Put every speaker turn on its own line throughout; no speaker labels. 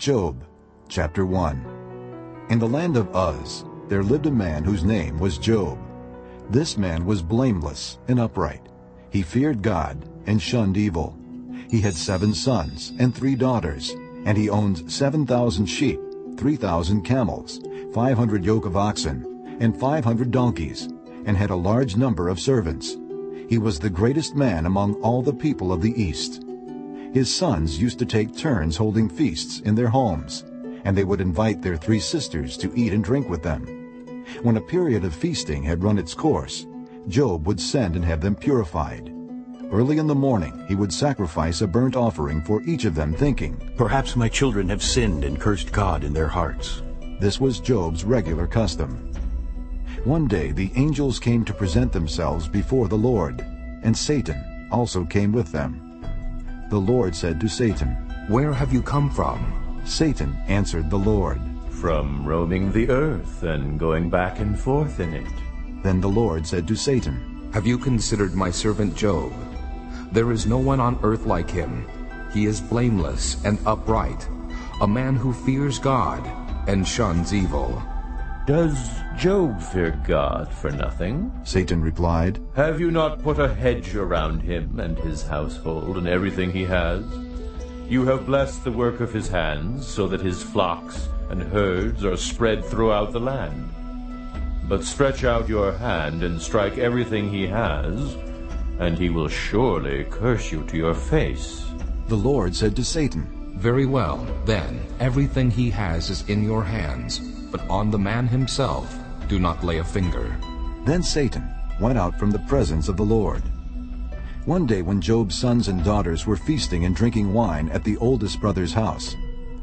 Job chapter 1 In the land of Uz there lived a man whose name was Job. This man was blameless and upright. He feared God and shunned evil. He had seven sons and three daughters, and he owned 7,000 sheep, 3,000 camels, 500 yoke of oxen, and 500 donkeys, and had a large number of servants. He was the greatest man among all the people of the East. His sons used to take turns holding feasts in their homes, and they would invite their three sisters to eat and drink with them. When a period of feasting had run its course, Job would send and have them purified. Early in the morning he would sacrifice a burnt offering for each of them, thinking,
Perhaps my children have sinned and cursed God in their hearts.
This was Job's regular custom. One day the angels came to present themselves before the Lord, and Satan also came with them. The Lord said to Satan,
Where have you come from?
Satan answered the Lord,
From roaming the earth and going back and forth in it.
Then the Lord said to Satan,
Have you considered my servant Job? There is no one on earth like him. He is blameless and upright, a man who fears God and shuns evil.
Does Job fear God for nothing?
Satan replied,
Have you not put a hedge around him and his household and everything he has? You have blessed the work of his hands, so that his flocks and herds are spread throughout the land. But stretch out your hand and strike everything he has, and he will surely curse you to your face.
The Lord said to Satan,
Very well, then, everything he has is in your hands, but on the man himself do not lay a finger.
Then Satan went out from the presence of the Lord. One day when Job's sons and daughters were feasting and drinking wine at the oldest brother's house,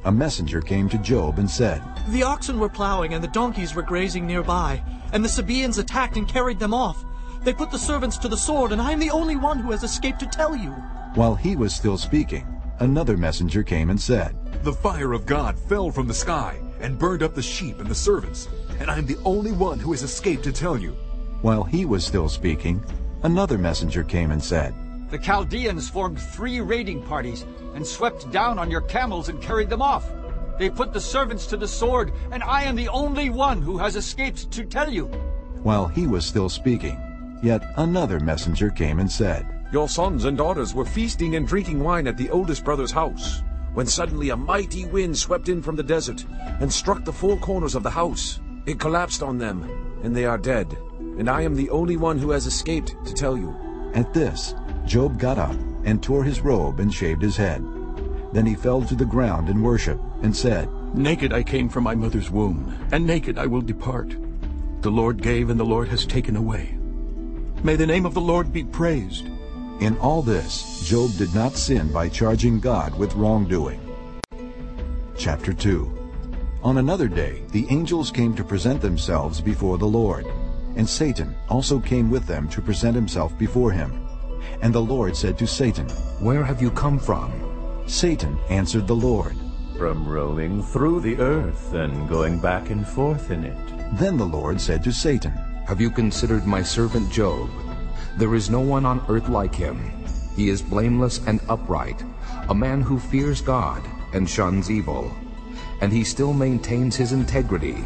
a messenger came to Job and said,
The oxen were plowing and the donkeys were grazing nearby, and the Sabaeans attacked and carried them off. They put the servants to the sword, and I am the only one who has escaped to tell you.
While he was still speaking, another messenger came and said,
The fire of God fell from the sky and burned up the sheep and the servants, and I am the only one who has escaped to tell you.
While he was still speaking, another messenger came and said,
The Chaldeans formed three raiding parties and swept down on your camels and carried them off. They put the servants to the sword, and I am the only one who has escaped to tell you.
While he was still speaking, yet another messenger came and said,
Your sons and daughters were feasting and drinking wine at the oldest brother's house, when suddenly a mighty wind swept in from the desert and struck the four corners of the house. It collapsed on them, and they are dead. And I am the only one who has escaped to tell you.
At this, Job got up and tore his robe and shaved his head. Then he fell to the ground in worship and said,
Naked I came from my mother's womb, and naked I will depart. The Lord gave, and the Lord has taken away. May the name of the Lord be praised.
In all this, Job did not sin by charging God with wrongdoing. Chapter 2 On another day, the angels came to present themselves before the Lord, and Satan also came with them to present himself before him. And the Lord said to Satan,
Where have you come from?
Satan answered the Lord,
From roaming through the earth and going back and forth in it.
Then the Lord said to Satan,
Have you considered my servant Job? There is no one on earth like him. He is blameless and upright, a man who fears God and shuns evil. And he still maintains his integrity,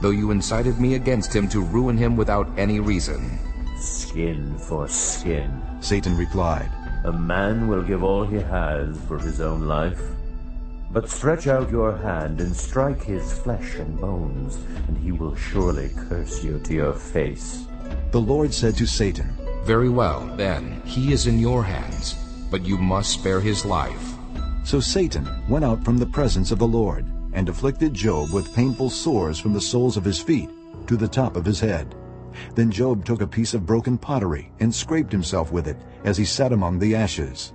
though you incited me against him to ruin him without any reason.
Skin for skin.
Satan replied,
A man will give all he has for his own life. But stretch out your hand and strike his flesh and bones, and he will surely curse you to your face.
The Lord said to Satan,
Very well, then, he is in your hands, but you must spare his life.
So Satan went out from the presence of the Lord, and afflicted Job with painful sores from the soles of his feet to the top of his head. Then Job took a piece of broken pottery and scraped himself with it as he sat among the ashes.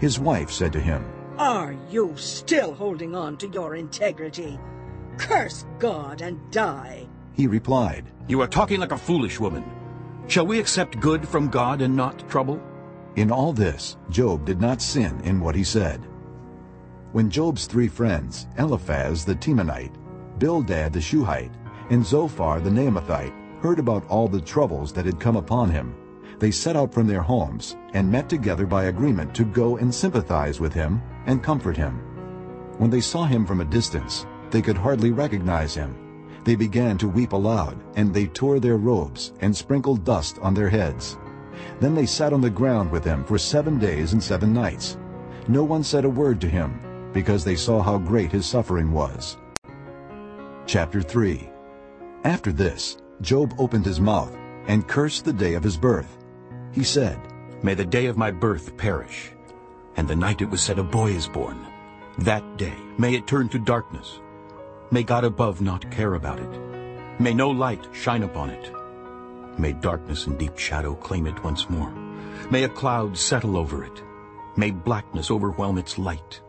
His wife said to him,
Are you still holding on to your integrity? Curse God and die.
He replied,
You are talking like a foolish woman. Shall we accept good from God and not trouble?
In all this, Job did not sin in what he said. When Job's three friends, Eliphaz the Temanite, Bildad the Shuhite, and Zophar the Naamathite, heard about all the troubles that had come upon him, they set out from their homes and met together by agreement to go and sympathize with him and comfort him. When they saw him from a distance, they could hardly recognize him. They began to weep aloud, and they tore their robes and sprinkled dust on their heads. Then they sat on the ground with him for seven days and seven nights. No one said a word to him, because they saw how great his suffering was. Chapter 3 After this, Job opened his mouth and cursed the day of his birth. He said,
May the day of my birth perish, and the night it was said a boy is born. That day may it turn to darkness. May God above not care about it. May no light shine upon it. May darkness and deep shadow claim it once more. May a cloud settle over it. May blackness overwhelm its light.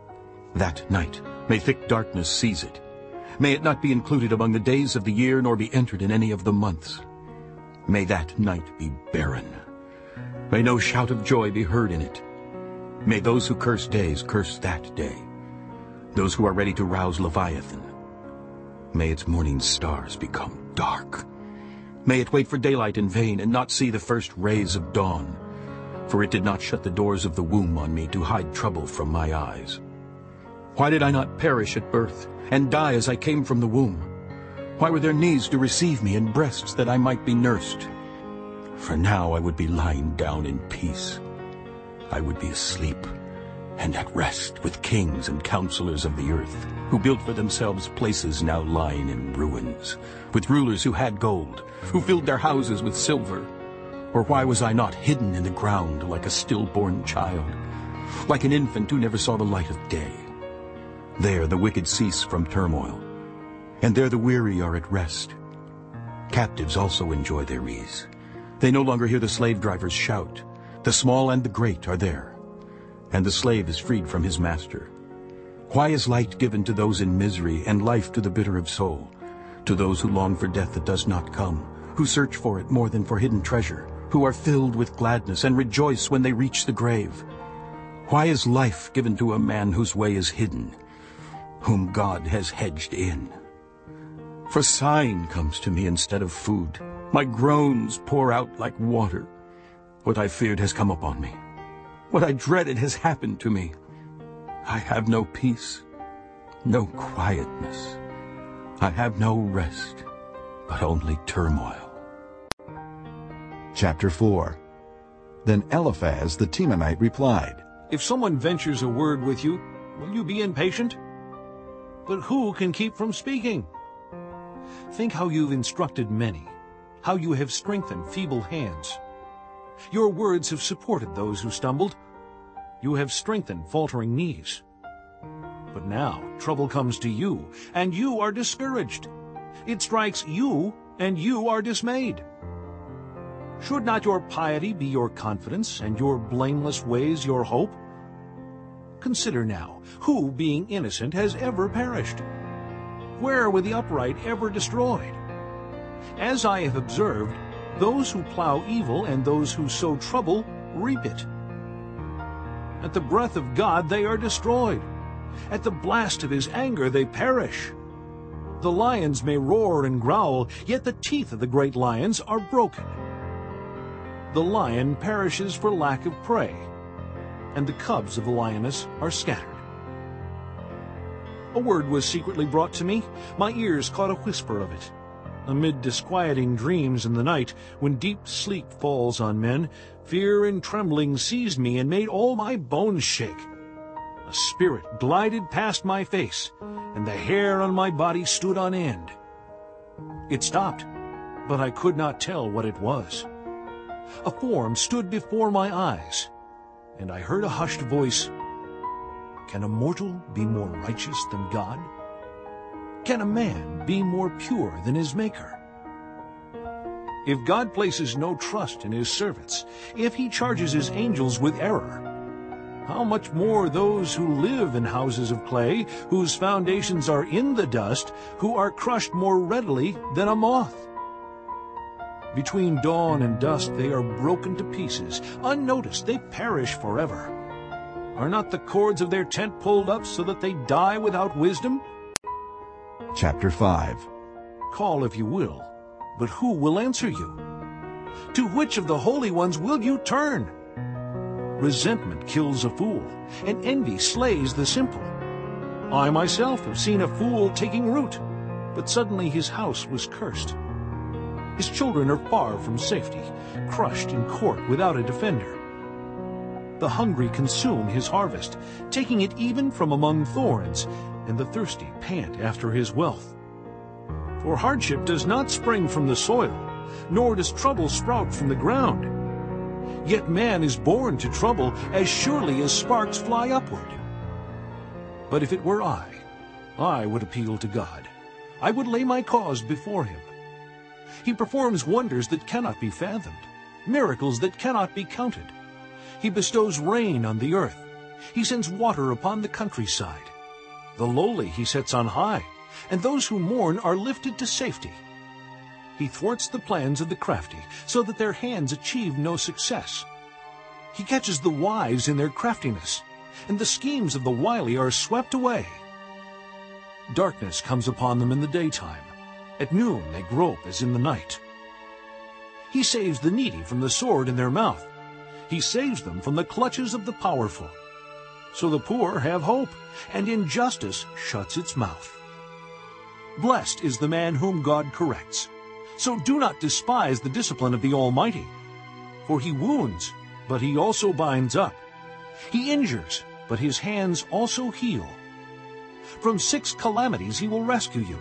That night may thick darkness seize it. May it not be included among the days of the year, nor be entered in any of the months. May that night be barren. May no shout of joy be heard in it. May those who curse days curse that day. Those who are ready to rouse Leviathan. May its morning stars become dark. May it wait for daylight in vain and not see the first rays of dawn. For it did not shut the doors of the womb on me to hide trouble from my eyes. Why did I not perish at birth and die as I came from the womb? Why were there knees to receive me and breasts that I might be nursed? For now I would be lying down in peace. I would be asleep and at rest with kings and counselors of the earth, who built for themselves places now lying in ruins, with rulers who had gold, who filled their houses with silver. Or why was I not hidden in the ground like a stillborn child, like an infant who never saw the light of day? There the wicked cease from turmoil, and there the weary are at rest. Captives also enjoy their ease. They no longer hear the slave drivers shout. The small and the great are there, and the slave is freed from his master. Why is light given to those in misery, and life to the bitter of soul, to those who long for death that does not come, who search for it more than for hidden treasure, who are filled with gladness and rejoice when they reach the grave? Why is life given to a man whose way is hidden, whom God has hedged in? For sighing comes to me instead of food. My groans pour out like water. What I feared has come upon me. What I dreaded has happened to me. I have no peace, no quietness. I have no rest, but only turmoil.
Chapter 4 Then Eliphaz the Temanite replied,
If someone ventures a word with you, will you be impatient? But who can keep from speaking? Think how you've instructed many, how you have strengthened feeble hands. Your words have supported those who stumbled. You have strengthened faltering knees. But now trouble comes to you, and you are discouraged. It strikes you, and you are dismayed. Should not your piety be your confidence, and your blameless ways your hope? Consider now, who, being innocent, has ever perished? Where were the upright ever destroyed? As I have observed, those who plow evil and those who sow trouble reap it. At the breath of God they are destroyed. At the blast of his anger they perish. The lions may roar and growl, yet the teeth of the great lions are broken. The lion perishes for lack of prey, and the cubs of the lioness are scattered. A word was secretly brought to me. My ears caught a whisper of it. Amid disquieting dreams in the night, when deep sleep falls on men, fear and trembling seized me and made all my bones shake. A spirit glided past my face, and the hair on my body stood on end. It stopped, but I could not tell what it was. A form stood before my eyes, and I heard a hushed voice, Can a mortal be more righteous than God? Can a man be more pure than his Maker? If God places no trust in his servants, if he charges his angels with error, how much more those who live in houses of clay, whose foundations are in the dust, who are crushed more readily than a moth? Between dawn and dusk they are broken to pieces. Unnoticed, they perish forever. Are not the cords of their tent pulled up so that they die without wisdom?
Chapter 5
Call if you will, but who will answer you? To which of the holy ones will you turn? Resentment kills a fool, and envy slays the simple. I myself have seen a fool taking root, but suddenly his house was cursed. His children are far from safety, crushed in court without a defender. The hungry consume his harvest, taking it even from among thorns, and the thirsty pant after his wealth. For hardship does not spring from the soil, nor does trouble sprout from the ground. Yet man is born to trouble as surely as sparks fly upward. But if it were I, I would appeal to God. I would lay my cause before him. He performs wonders that cannot be fathomed, miracles that cannot be counted. He bestows rain on the earth. He sends water upon the countryside. The lowly he sets on high, and those who mourn are lifted to safety. He thwarts the plans of the crafty, so that their hands achieve no success. He catches the wise in their craftiness, and the schemes of the wily are swept away. Darkness comes upon them in the daytime. At noon they grope as in the night. He saves the needy from the sword in their mouth. He saves them from the clutches of the powerful. So the poor have hope, and injustice shuts its mouth. Blessed is the man whom God corrects. So do not despise the discipline of the Almighty. For he wounds, but he also binds up. He injures, but his hands also heal. From six calamities he will rescue you.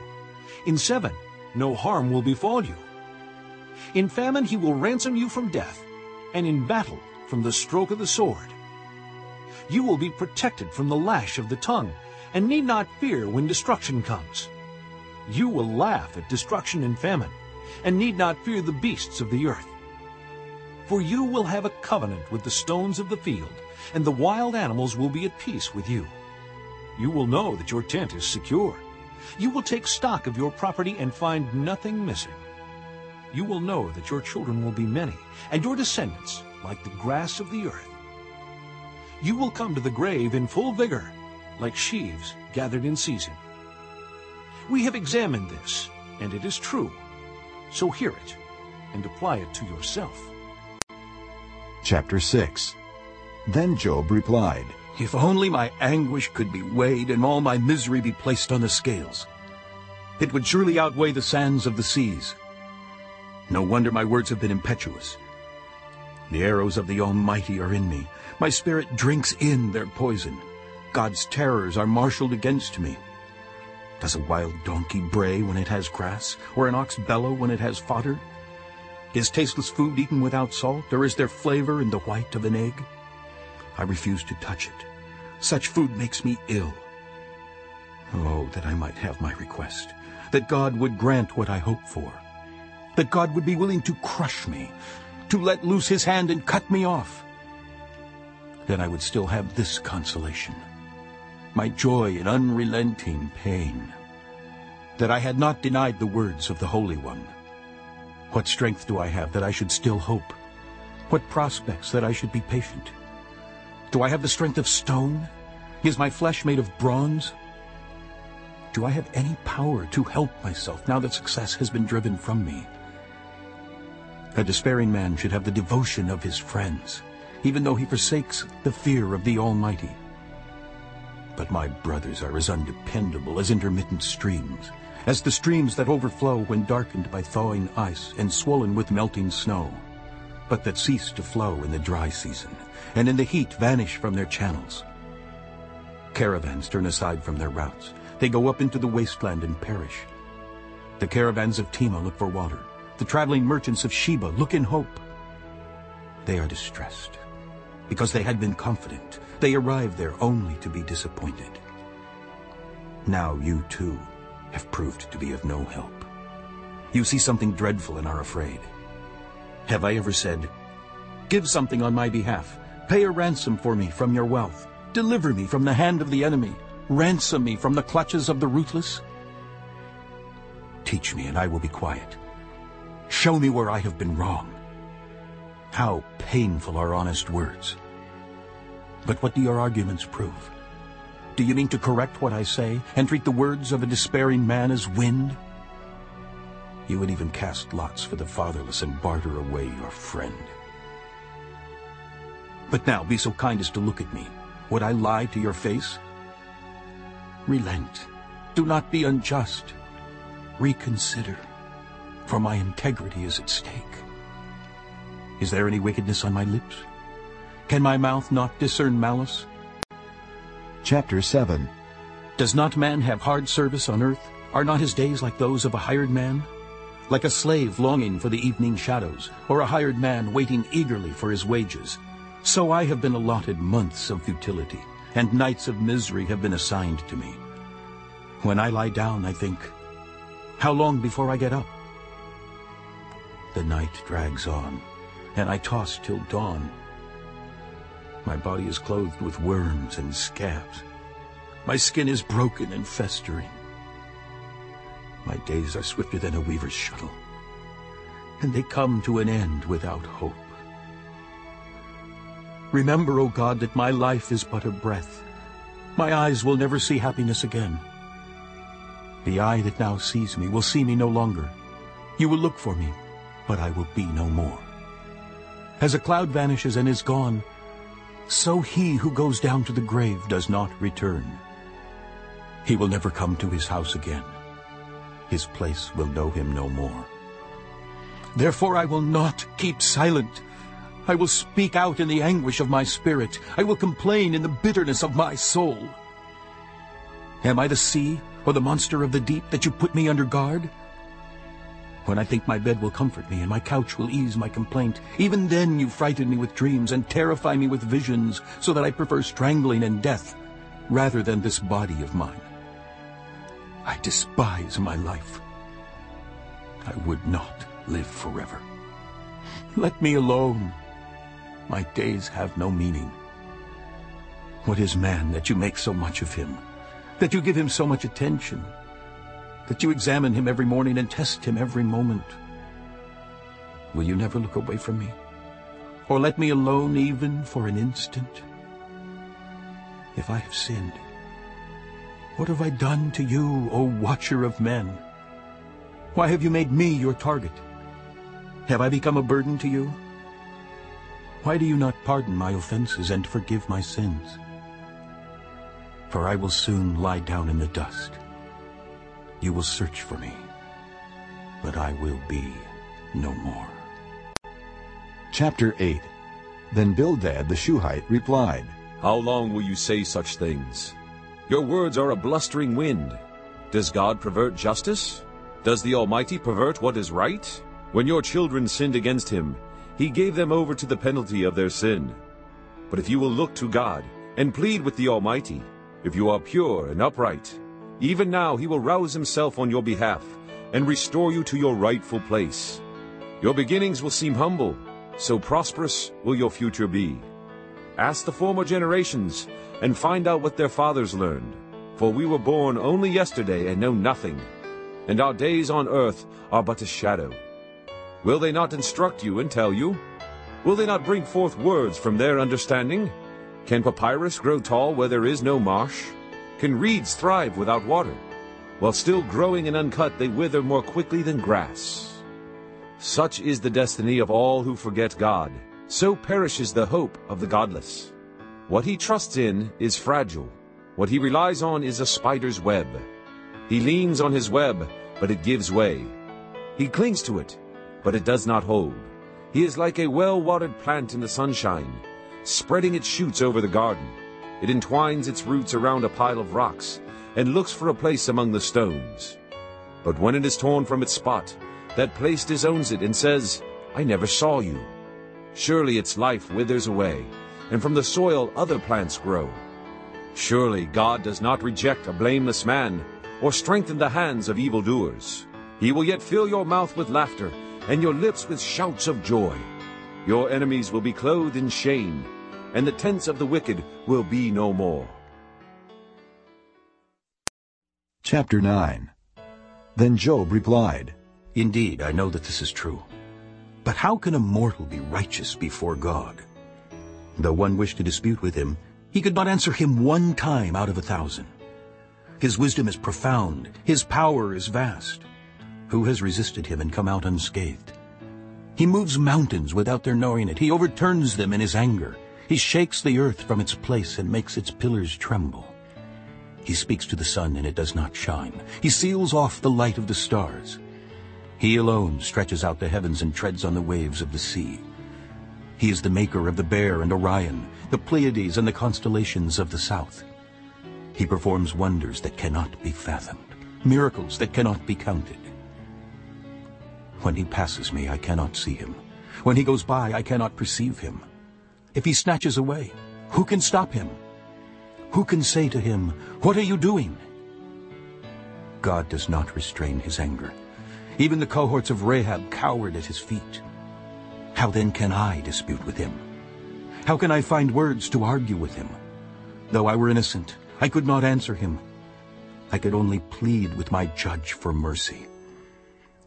In seven, no harm will befall you. In famine he will ransom you from death, and in battle from the stroke of the sword. You will be protected from the lash of the tongue, and need not fear when destruction comes. You will laugh at destruction and famine, and need not fear the beasts of the earth. For you will have a covenant with the stones of the field, and the wild animals will be at peace with you. You will know that your tent is secure. You will take stock of your property and find nothing missing. You will know that your children will be many, and your descendants like the grass of the earth. You will come to the grave in full vigor, like sheaves gathered in season. We have examined this, and it is true. So hear it, and apply it to yourself.
Chapter 6 Then Job replied,
If only my anguish could be weighed and all my misery be placed on the scales. It would surely outweigh the sands of the seas. No wonder my words have been impetuous. The arrows of the Almighty are in me. My spirit drinks in their poison. God's terrors are marshaled against me. Does a wild donkey bray when it has grass, or an ox bellow when it has fodder? Is tasteless food eaten without salt, or is there flavor in the white of an egg? I refuse to touch it. Such food makes me ill. Oh, that I might have my request, that God would grant what I hope for, that God would be willing to crush me, to let loose his hand and cut me off. Then I would still have this consolation, my joy in unrelenting pain, that I had not denied the words of the Holy One. What strength do I have that I should still hope? What prospects that I should be patient? Do I have the strength of stone? Is my flesh made of bronze? Do I have any power to help myself now that success has been driven from me? A despairing man should have the devotion of his friends, even though he forsakes the fear of the Almighty. But my brothers are as undependable as intermittent streams, as the streams that overflow when darkened by thawing ice and swollen with melting snow, but that cease to flow in the dry season, and in the heat vanish from their channels. Caravans turn aside from their routes. They go up into the wasteland and perish. The caravans of Tema look for water. The traveling merchants of Sheba look in hope. They are distressed because they had been confident. They arrived there only to be disappointed. Now you too have proved to be of no help. You see something dreadful and are afraid. Have I ever said, Give something on my behalf, pay a ransom for me from your wealth, deliver me from the hand of the enemy, ransom me from the clutches of the ruthless? Teach me and I will be quiet. Show me where I have been wrong. How painful are honest words. But what do your arguments prove? Do you mean to correct what I say and treat the words of a despairing man as wind? You would even cast lots for the fatherless and barter away your friend. But now be so kind as to look at me. Would I lie to your face? Relent. Do not be unjust. Reconsider, for my integrity is at stake. Is there any wickedness on my lips? Can my mouth not discern malice?
Chapter 7
Does not man have hard service on earth? Are not his days like those of a hired man? Like a slave longing for the evening shadows, or a hired man waiting eagerly for his wages. So I have been allotted months of futility, and nights of misery have been assigned to me. When I lie down, I think, how long before I get up? The night drags on, and I toss till dawn. My body is clothed with worms and scabs. My skin is broken and festering. My days are swifter than a weaver's shuttle, and they come to an end without hope. Remember, O God, that my life is but a breath. My eyes will never see happiness again. The eye that now sees me will see me no longer. You will look for me, but I will be no more. As a cloud vanishes and is gone, so he who goes down to the grave does not return. He will never come to his house again. His place will know him no more. Therefore I will not keep silent. I will speak out in the anguish of my spirit. I will complain in the bitterness of my soul. Am I the sea or the monster of the deep that you put me under guard? When I think my bed will comfort me and my couch will ease my complaint, even then you frighten me with dreams and terrify me with visions, so that I prefer strangling and death rather than this body of mine. I despise my life. I would not live forever. Let me alone. My days have no meaning. What is man that you make so much of him? That you give him so much attention? That you examine him every morning and test him every moment? Will you never look away from me? Or let me alone even for an instant? If I have sinned, what have I done to you, O watcher of men? Why have you made me your target? Have I become a burden to you? Why do you not pardon my offenses and forgive my sins? For I will soon lie down in the dust. You will search for me, but I will be no more.
Chapter 8 Then Bildad the Shuhite replied,
How long will you say such things? Your words are a blustering wind. Does God pervert justice? Does the Almighty pervert what is right? When your children sinned against him, he gave them over to the penalty of their sin. But if you will look to God and plead with the Almighty, if you are pure and upright, even now he will rouse himself on your behalf and restore you to your rightful place. Your beginnings will seem humble, so prosperous will your future be. Ask the former generations and find out what their fathers learned. For we were born only yesterday and know nothing, and our days on earth are but a shadow. Will they not instruct you and tell you? Will they not bring forth words from their understanding? Can papyrus grow tall where there is no marsh? Can reeds thrive without water? While still growing and uncut, they wither more quickly than grass. Such is the destiny of all who forget God. So perishes the hope of the godless. What he trusts in is fragile. What he relies on is a spider's web. He leans on his web, but it gives way. He clings to it, but it does not hold. He is like a well-watered plant in the sunshine, spreading its shoots over the garden. It entwines its roots around a pile of rocks and looks for a place among the stones. But when it is torn from its spot, that place disowns it and says, I never saw you. Surely its life withers away, and from the soil other plants grow. Surely God does not reject a blameless man, or strengthen the hands of evildoers. He will yet fill your mouth with laughter, and your lips with shouts of joy. Your enemies will be clothed in shame, and the tents of the wicked will be no more.
Chapter 9 Then Job replied,
Indeed, I know that this is true. But how can a mortal be righteous before God? Though one wished to dispute with him, he could not answer him one time out of a thousand. His wisdom is profound, his power is vast. Who has resisted him and come out unscathed? He moves mountains without their knowing it. He overturns them in his anger. He shakes the earth from its place and makes its pillars tremble. He speaks to the sun, and it does not shine. He seals off the light of the stars. He alone stretches out the heavens and treads on the waves of the sea. He is the maker of the Bear and Orion, the Pleiades and the constellations of the south. He performs wonders that cannot be fathomed, miracles that cannot be counted. When he passes me, I cannot see him. When he goes by, I cannot perceive him. If he snatches away, who can stop him? Who can say to him, What are you doing? God does not restrain his anger. Even the cohorts of Rahab cowered at his feet. How then can I dispute with him? How can I find words to argue with him? Though I were innocent, I could not answer him. I could only plead with my judge for mercy.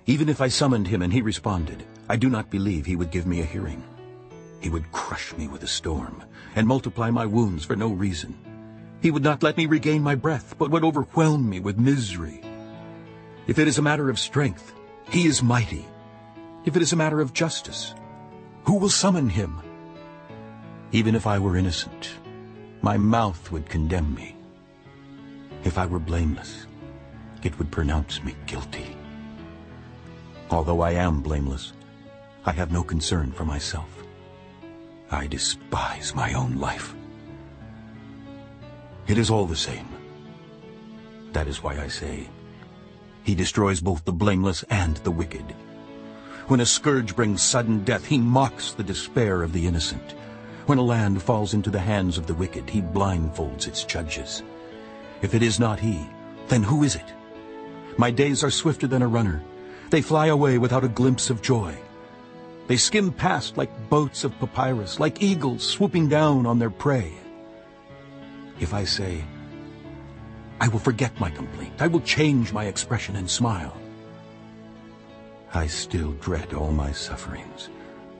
Even if I summoned him and he responded, I do not believe he would give me a hearing. He would crush me with a storm and multiply my wounds for no reason. He would not let me regain my breath, but would overwhelm me with misery. If it is a matter of strength, he is mighty. If it is a matter of justice, who will summon him? Even if I were innocent, my mouth would condemn me. If I were blameless, it would pronounce me guilty. Although I am blameless, I have no concern for myself. I despise my own life. It is all the same. That is why I say, he destroys both the blameless and the wicked. When a scourge brings sudden death, he mocks the despair of the innocent. When a land falls into the hands of the wicked, he blindfolds its judges. If it is not he, then who is it? My days are swifter than a runner. They fly away without a glimpse of joy. They skim past like boats of papyrus, like eagles swooping down on their prey. If I say, I will forget my complaint, I will change my expression and smile, I still dread all my sufferings,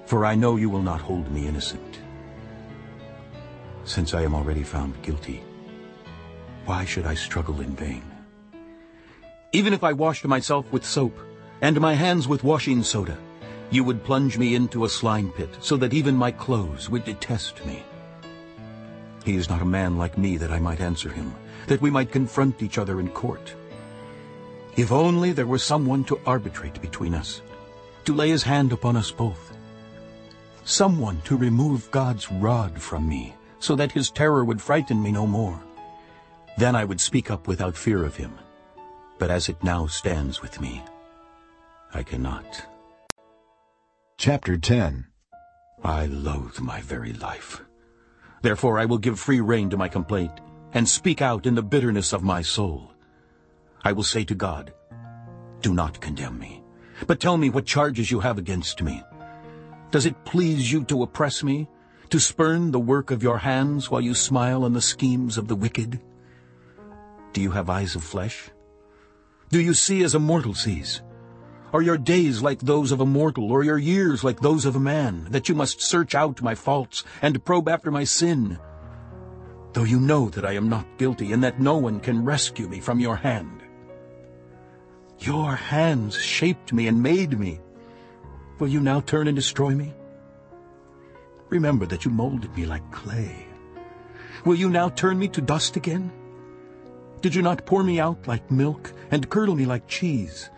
for I know you will not hold me innocent. Since I am already found guilty, why should I struggle in vain? Even if I washed myself with soap, and my hands with washing soda, you would plunge me into a slime pit, so that even my clothes would detest me. He is not a man like me that I might answer him, that we might confront each other in court. If only there were someone to arbitrate between us, to lay his hand upon us both. Someone to remove God's rod from me, so that his terror would frighten me no more. Then I would speak up without fear of him. But as it now stands with me, I cannot.
Chapter 10
I loathe my very life. Therefore I will give free rein to my complaint, and speak out in the bitterness of my soul. I will say to God, Do not condemn me, but tell me what charges you have against me. Does it please you to oppress me, to spurn the work of your hands while you smile on the schemes of the wicked? Do you have eyes of flesh? Do you see as a mortal sees? Are your days like those of a mortal, or your years like those of a man, that you must search out my faults and probe after my sin? Though you know that I am not guilty, and that no one can rescue me from your hand. Your hands shaped me and made me. Will you now turn and destroy me? Remember that you molded me like clay. Will you now turn me to dust again? Did you not pour me out like milk and curdle me like cheese?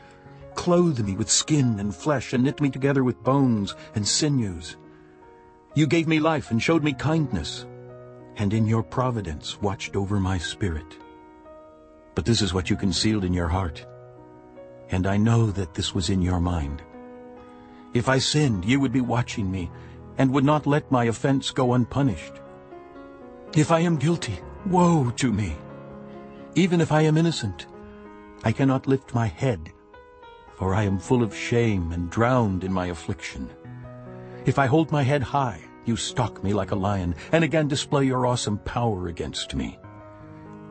Clothe me with skin and flesh and knit me together with bones and sinews. You gave me life and showed me kindness, and in your providence watched over my spirit. But this is what you concealed in your heart, and I know that this was in your mind. If I sinned, you would be watching me, and would not let my offense go unpunished. If I am guilty, woe to me! Even if I am innocent, I cannot lift my head, for I am full of shame and drowned in my affliction. If I hold my head high, you stalk me like a lion, and again display your awesome power against me.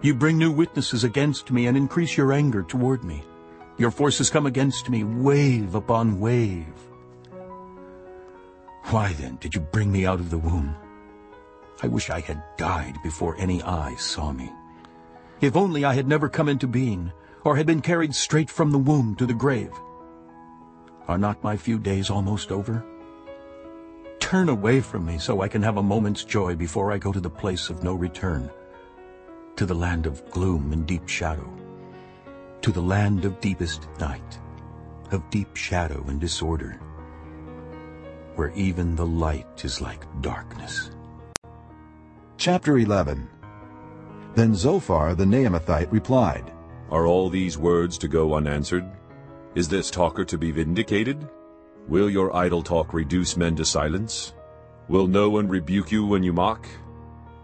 You bring new witnesses against me and increase your anger toward me. Your forces come against me, wave upon wave. Why then did you bring me out of the womb? I wish I had died before any eye saw me. If only I had never come into being, or had been carried straight from the womb to the grave. Are not my few days almost over? Turn away from me so I can have a moment's joy before I go to the place of no return. to the land of gloom and deep shadow, to the land of deepest night, of deep shadow and disorder, where even the light is like darkness.
Chapter 11 Then Zophar the Naamathite replied,
Are all these words to go unanswered? Is this talker to be vindicated? Will your idle talk reduce men to silence? Will no one rebuke you when you mock?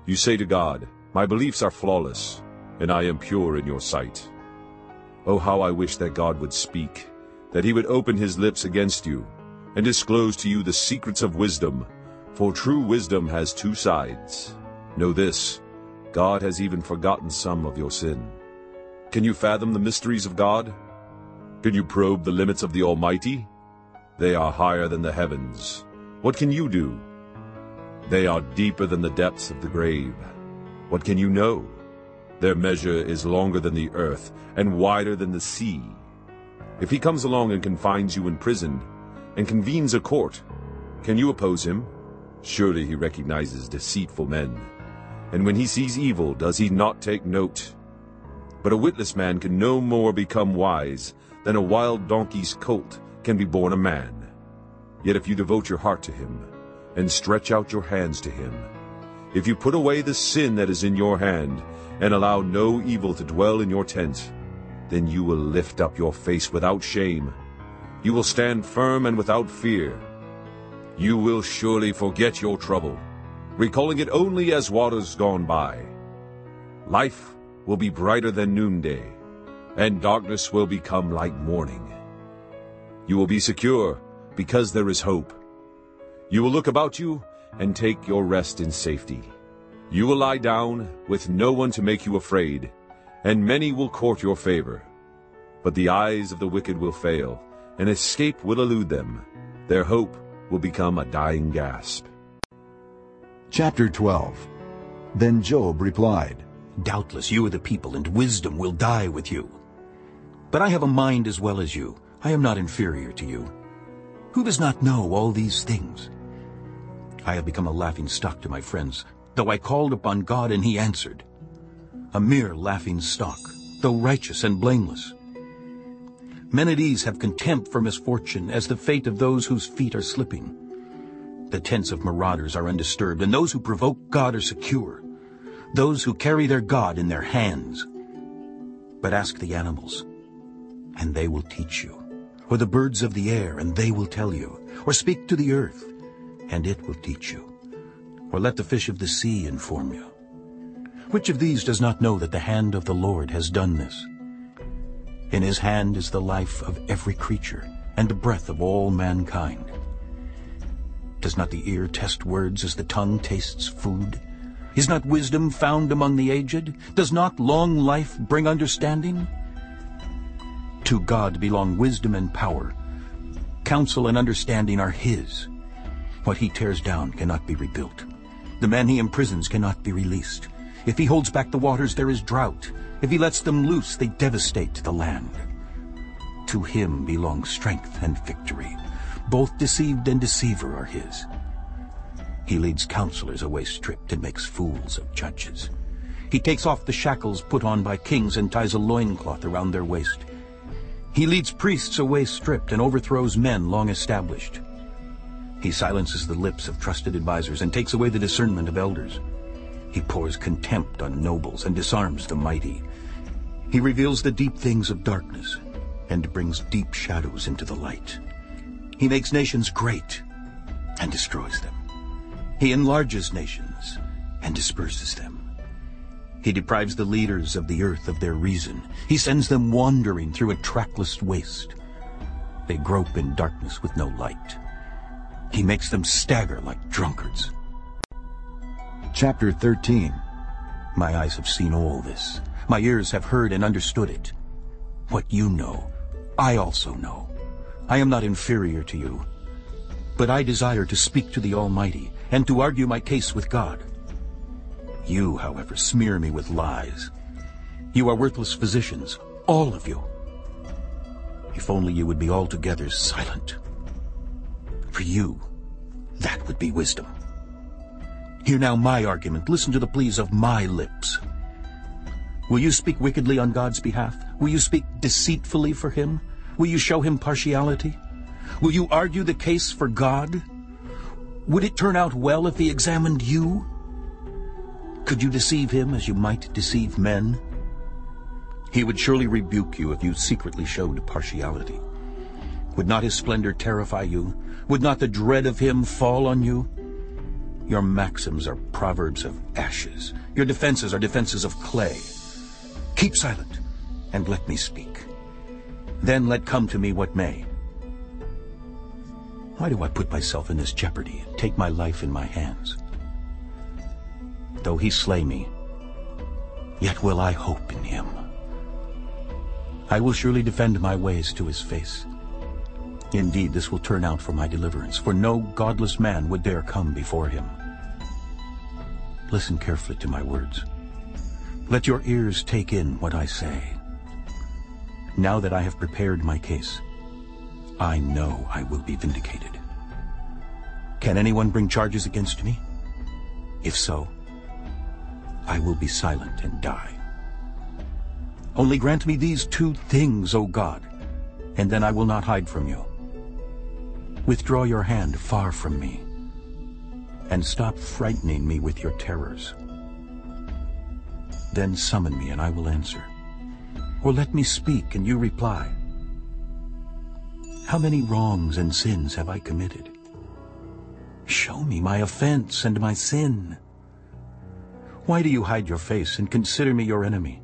You say to God, My beliefs are flawless, and I am pure in your sight. Oh, how I wish that God would speak, that he would open his lips against you, and disclose to you the secrets of wisdom, for true wisdom has two sides. Know this, God has even forgotten some of your sin. Can you fathom the mysteries of God? Can you probe the limits of the Almighty? They are higher than the heavens. What can you do? They are deeper than the depths of the grave. What can you know? Their measure is longer than the earth and wider than the sea. If he comes along and confines you in prison and convenes a court, can you oppose him? Surely he recognizes deceitful men. And when he sees evil, does he not take note? But a witless man can no more become wise than a wild donkey's colt can be born a man. Yet if you devote your heart to him, and stretch out your hands to him, if you put away the sin that is in your hand, and allow no evil to dwell in your tent, then you will lift up your face without shame. You will stand firm and without fear. You will surely forget your trouble, recalling it only as waters gone by. Life will be brighter than noonday, and darkness will become like morning. You will be secure because there is hope. You will look about you and take your rest in safety. You will lie down with no one to make you afraid, and many will court your favor. But the eyes of the wicked will fail, and escape will elude them. Their hope will become a dying gasp.
Chapter 12 Then Job replied,
Doubtless you are the people, and wisdom will die with you. But I have a mind as well as you. I am not inferior to you. Who does not know all these things? I have become a laughing stock to my friends, though I called upon God and he answered. A mere laughing stock, though righteous and blameless. Men at ease have contempt for misfortune as the fate of those whose feet are slipping. The tents of marauders are undisturbed, and those who provoke God are secure. Those who carry their God in their hands. But ask the animals, and they will teach you. Or the birds of the air, and they will tell you. Or speak to the earth, and it will teach you. Or let the fish of the sea inform you. Which of these does not know that the hand of the Lord has done this? In his hand is the life of every creature, and the breath of all mankind. Does not the ear test words as the tongue tastes food? Is not wisdom found among the aged? Does not long life bring understanding? To God belong wisdom and power. Counsel and understanding are his. What he tears down cannot be rebuilt. The man he imprisons cannot be released. If he holds back the waters, there is drought. If he lets them loose, they devastate the land. To him belong strength and victory. Both deceived and deceiver are his. He leads counselors away stripped and makes fools of judges. He takes off the shackles put on by kings and ties a loincloth around their waist. He leads priests away stripped and overthrows men long established. He silences the lips of trusted advisers and takes away the discernment of elders. He pours contempt on nobles and disarms the mighty. He reveals the deep things of darkness and brings deep shadows into the light. He makes nations great and destroys them. He enlarges nations and disperses them. He deprives the leaders of the earth of their reason. He sends them wandering through a trackless waste. They grope in darkness with no light. He makes them stagger like drunkards.
Chapter 13
My eyes have seen all this. My ears have heard and understood it. What you know, I also know. I am not inferior to you. But I desire to speak to the Almighty and to argue my case with God. You, however, smear me with lies. You are worthless physicians, all of you. If only you would be altogether silent. For you, that would be wisdom. Hear now my argument. Listen to the pleas of my lips. Will you speak wickedly on God's behalf? Will you speak deceitfully for him? Will you show him partiality? Will you argue the case for God? Would it turn out well if he examined you? Could you deceive him as you might deceive men? He would surely rebuke you if you secretly showed partiality. Would not his splendor terrify you? Would not the dread of him fall on you? Your maxims are proverbs of ashes. Your defenses are defenses of clay. Keep silent, and let me speak. Then let come to me what may. Why do I put myself in this jeopardy and take my life in my hands? Though he slay me, yet will I hope in him. I will surely defend my ways to his face. Indeed, this will turn out for my deliverance, for no godless man would dare come before him. Listen carefully to my words. Let your ears take in what I say. Now that I have prepared my case, I know I will be vindicated. Can anyone bring charges against me? If so, I will be silent and die. Only grant me these two things, O God, and then I will not hide from you. Withdraw your hand far from me, and stop frightening me with your terrors. Then summon me, and I will answer. Or let me speak, and you reply. How many wrongs and sins have I committed? Show me my offense and my sin. Why do you hide your face and consider me your enemy?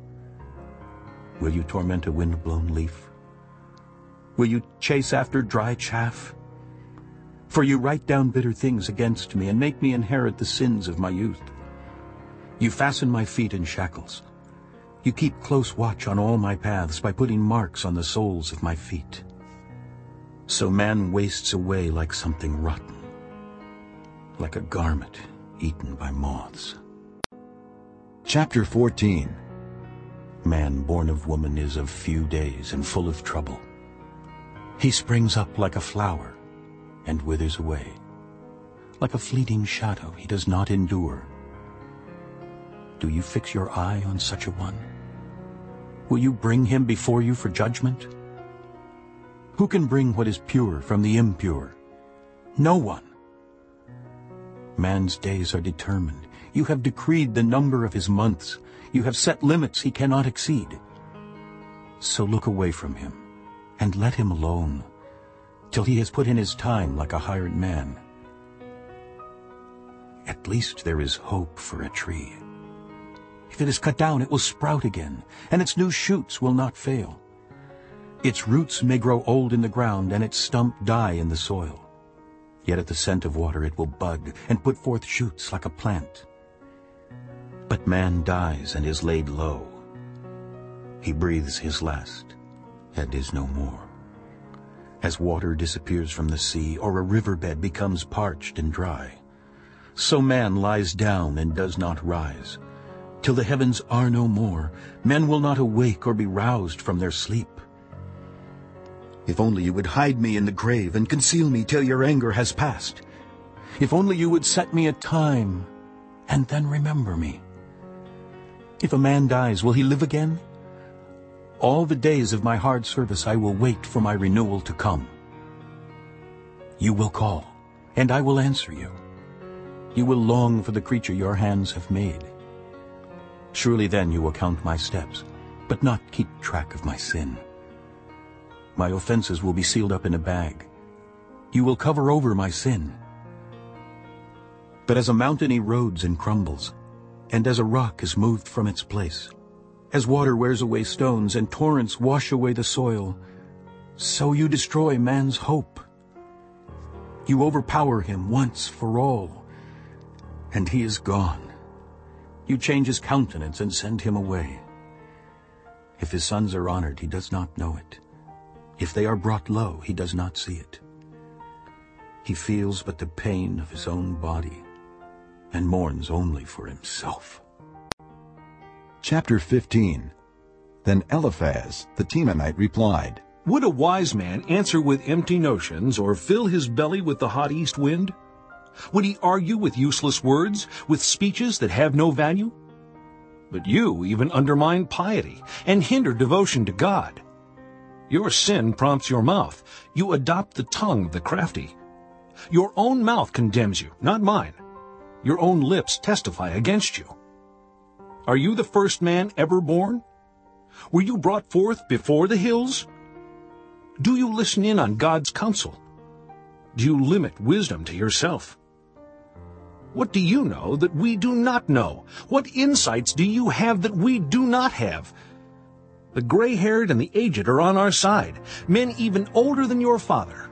Will you torment a wind-blown leaf? Will you chase after dry chaff? For you write down bitter things against me and make me inherit the sins of my youth. You fasten my feet in shackles. You keep close watch on all my paths by putting marks on the soles of my feet. So man wastes away like something rotten, like a garment eaten by moths.
Chapter 14
Man born of woman is of few days and full of trouble. He springs up like a flower and withers away. Like a fleeting shadow he does not endure. Do you fix your eye on such a one? Will you bring him before you for judgment? Who can bring what is pure from the impure? No one. Man's days are determined. You have decreed the number of his months. You have set limits he cannot exceed. So look away from him, and let him alone, till he has put in his time like a hired man. At least there is hope for a tree. If it is cut down, it will sprout again, and its new shoots will not fail. Its roots may grow old in the ground, and its stump die in the soil. Yet at the scent of water it will bud, and put forth shoots like a plant. But man dies and is laid low. He breathes his last, and is no more. As water disappears from the sea, or a riverbed becomes parched and dry, so man lies down and does not rise. Till the heavens are no more, men will not awake or be roused from their sleep. If only you would hide me in the grave and conceal me till your anger has passed. If only you would set me a time and then remember me. If a man dies, will he live again? All the days of my hard service I will wait for my renewal to come. You will call, and I will answer you. You will long for the creature your hands have made. Surely then you will count my steps, but not keep track of my sin. My offenses will be sealed up in a bag. You will cover over my sin. But as a mountain erodes and crumbles, and as a rock is moved from its place, as water wears away stones and torrents wash away the soil, so you destroy man's hope. You overpower him once for all, and he is gone. You change his countenance and send him away. If his sons are honored, he does not know it. If they are brought low, he does not see it. He feels but the pain of his own body and mourns only for himself.
Chapter 15 Then Eliphaz the Temanite replied,
Would a wise man answer with empty notions or fill his belly with the hot east wind? Would he argue with useless words, with speeches that have no value? But you even undermine piety and hinder devotion to God. Your sin prompts your mouth. You adopt the tongue of the crafty. Your own mouth condemns you, not mine. Your own lips testify against you. Are you the first man ever born? Were you brought forth before the hills? Do you listen in on God's counsel? Do you limit wisdom to yourself? What do you know that we do not know? What insights do you have that we do not have? The gray-haired and the aged are on our side, men even older than your father.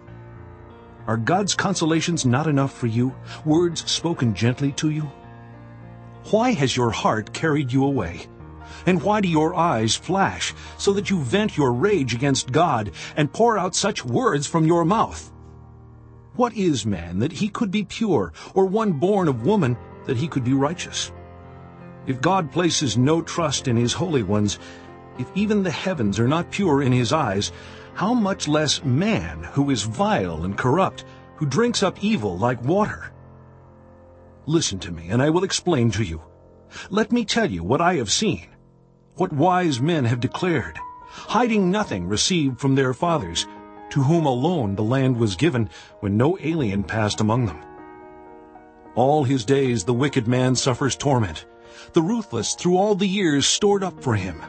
Are God's consolations not enough for you, words spoken gently to you? Why has your heart carried you away? And why do your eyes flash, so that you vent your rage against God and pour out such words from your mouth? What is man that he could be pure, or one born of woman that he could be righteous? If God places no trust in his holy ones, if even the heavens are not pure in his eyes, how much less man who is vile and corrupt, who drinks up evil like water? Listen to me, and I will explain to you. Let me tell you what I have seen what wise men have declared, hiding nothing received from their fathers, to whom alone the land was given when no alien passed among them. All his days the wicked man suffers torment, the ruthless through all the years stored up for him.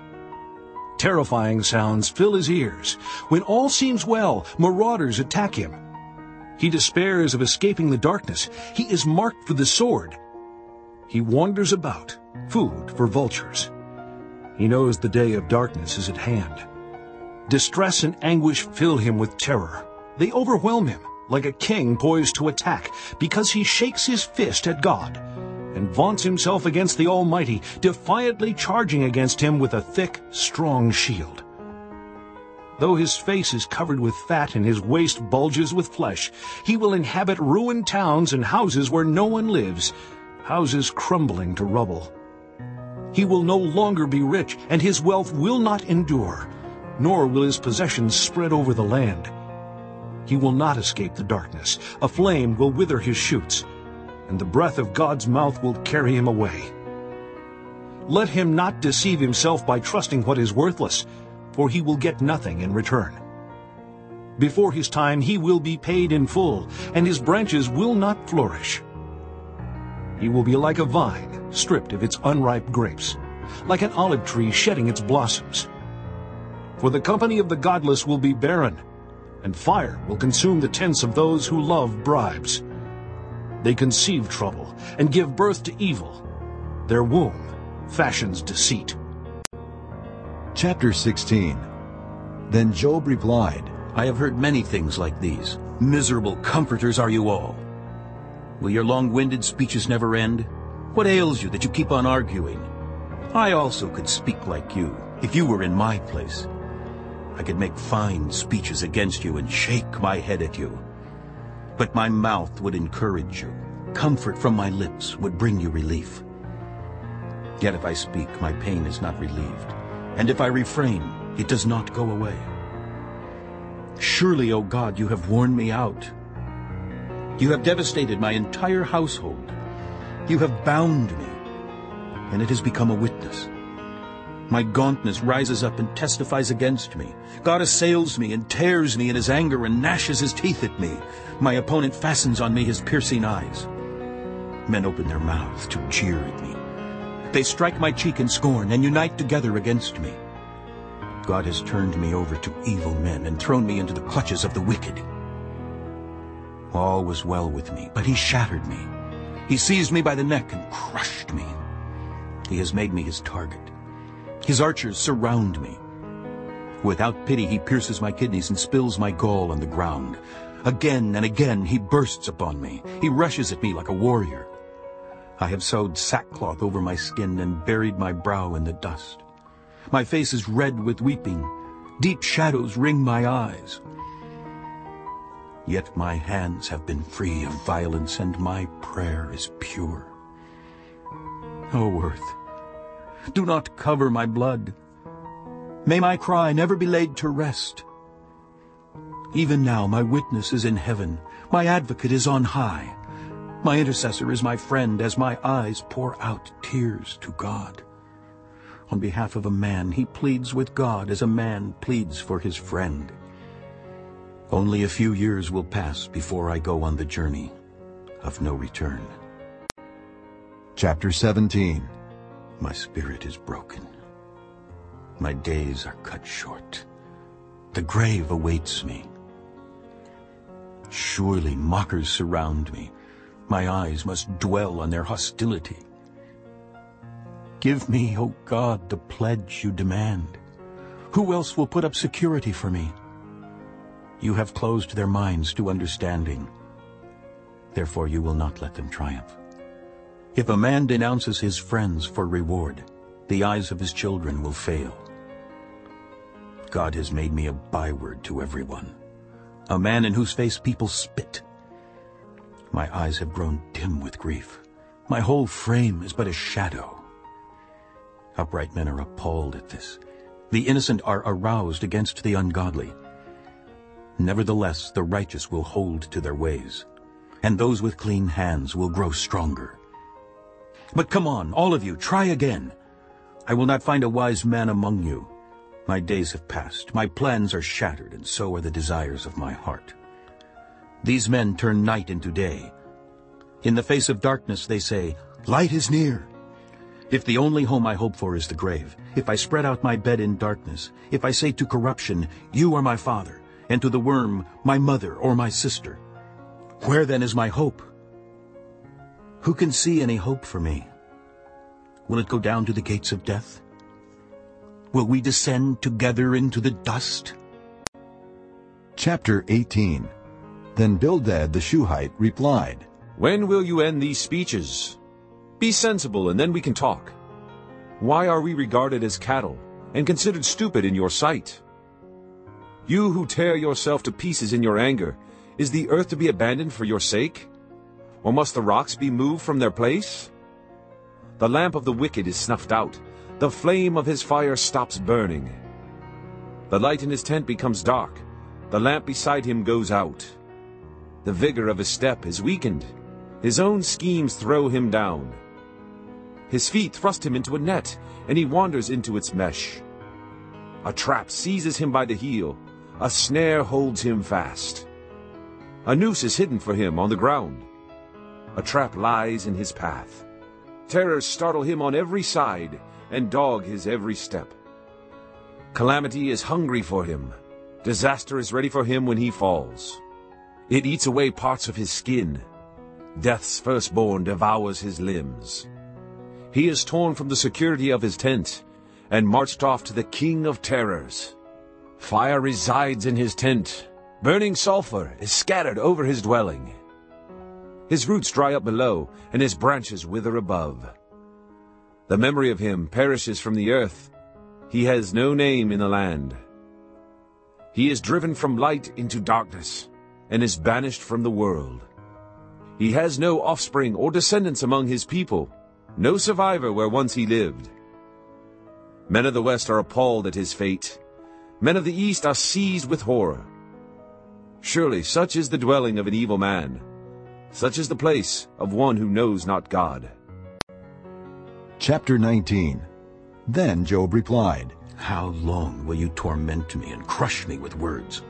Terrifying sounds fill his ears. When all seems well, marauders attack him. He despairs of escaping the darkness. He is marked for the sword. He wanders about, food for vultures. He knows the day of darkness is at hand. Distress and anguish fill him with terror. They overwhelm him like a king poised to attack because he shakes his fist at God and vaunts himself against the Almighty, defiantly charging against him with a thick, strong shield. Though his face is covered with fat and his waist bulges with flesh, he will inhabit ruined towns and houses where no one lives, houses crumbling to rubble. He will no longer be rich, and his wealth will not endure, nor will his possessions spread over the land. He will not escape the darkness. A flame will wither his shoots, and the breath of God's mouth will carry him away. Let him not deceive himself by trusting what is worthless, for he will get nothing in return. Before his time he will be paid in full, and his branches will not flourish. He will be like a vine stripped of its unripe grapes, like an olive tree shedding its blossoms. For the company of the godless will be barren, and fire will consume the tents of those who love bribes. They conceive trouble and give birth to evil. Their womb fashions deceit.
Chapter 16 Then Job replied,
I have heard many things like these. Miserable comforters are you all. Will your long-winded speeches never end? What ails you that you keep on arguing? I also could speak like you, if you were in my place. I could make fine speeches against you and shake my head at you. But my mouth would encourage you. Comfort from my lips would bring you relief. Yet if I speak, my pain is not relieved. And if I refrain, it does not go away. Surely, O God, you have worn me out. You have devastated my entire household. You have bound me, and it has become a witness. My gauntness rises up and testifies against me. God assails me and tears me in his anger and gnashes his teeth at me. My opponent fastens on me his piercing eyes. Men open their mouths to jeer at me. They strike my cheek in scorn and unite together against me. God has turned me over to evil men and thrown me into the clutches of the wicked. All was well with me, but he shattered me. He seized me by the neck and crushed me. He has made me his target. His archers surround me. Without pity he pierces my kidneys and spills my gall on the ground. Again and again he bursts upon me. He rushes at me like a warrior. I have sewed sackcloth over my skin and buried my brow in the dust. My face is red with weeping. Deep shadows ring my eyes. Yet my hands have been free of violence, and my prayer is pure. O earth, do not cover my blood. May my cry never be laid to rest. Even now my witness is in heaven, my advocate is on high. My intercessor is my friend as my eyes pour out tears to God. On behalf of a man, he pleads with God as a man pleads for his friend. Only a few years will pass before I go on the journey of no return.
Chapter 17
My spirit is broken. My days are cut short. The grave awaits me. Surely mockers surround me. My eyes must dwell on their hostility. Give me, O God, the pledge you demand. Who else will put up security for me? You have closed their minds to understanding. Therefore you will not let them triumph. If a man denounces his friends for reward, the eyes of his children will fail. God has made me a byword to everyone, a man in whose face people spit. My eyes have grown dim with grief. My whole frame is but a shadow. Upright men are appalled at this. The innocent are aroused against the ungodly. Nevertheless, the righteous will hold to their ways, and those with clean hands will grow stronger. But come on, all of you, try again. I will not find a wise man among you. My days have passed, my plans are shattered, and so are the desires of my heart. These men turn night into day. In the face of darkness they say, Light is near. If the only home I hope for is the grave, if I spread out my bed in darkness, if I say to corruption, You are my father, and to the worm, My mother or my sister, where then is my hope? Who can see any hope for me? Will it go down to the gates of death? Will we descend together into the dust?
Chapter 18 Then Bildad the Shuhite replied,
When will you end these speeches? Be sensible, and then we can talk. Why are we regarded as cattle, and considered stupid in your sight? You who tear yourself to pieces in your anger, is the earth to be abandoned for your sake? Or must the rocks be moved from their place? The lamp of the wicked is snuffed out, the flame of his fire stops burning. The light in his tent becomes dark, the lamp beside him goes out. The vigor of his step is weakened, his own schemes throw him down. His feet thrust him into a net, and he wanders into its mesh. A trap seizes him by the heel, a snare holds him fast. A noose is hidden for him on the ground. A trap lies in his path. Terrors startle him on every side, and dog his every step. Calamity is hungry for him. Disaster is ready for him when he falls. It eats away parts of his skin. Death's firstborn devours his limbs. He is torn from the security of his tent and marched off to the king of terrors. Fire resides in his tent. Burning sulfur is scattered over his dwelling. His roots dry up below, and his branches wither above. The memory of him perishes from the earth. He has no name in the land. He is driven from light into darkness, and is banished from the world. He has no offspring or descendants among his people, no survivor where once he lived. Men of the West are appalled at his fate. Men of the East are seized with horror. Surely such is the dwelling of an evil man. Such is the place of one who knows not God.
Chapter 19 Then Job replied,
How long will you torment me and crush me with words?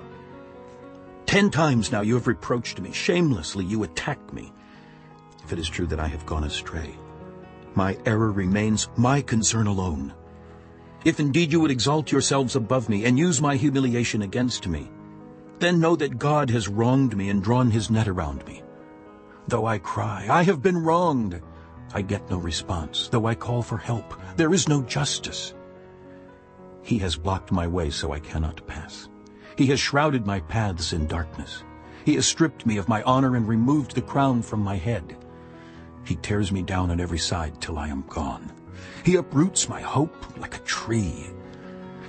Ten times now you have reproached me. Shamelessly you attack me. If it is true that I have gone astray, my error remains my concern alone. If indeed you would exalt yourselves above me and use my humiliation against me, then know that God has wronged me and drawn his net around me. Though I cry, I have been wronged, I get no response. Though I call for help, there is no justice. He has blocked my way so I cannot pass. He has shrouded my paths in darkness. He has stripped me of my honor and removed the crown from my head. He tears me down on every side till I am gone. He uproots my hope like a tree.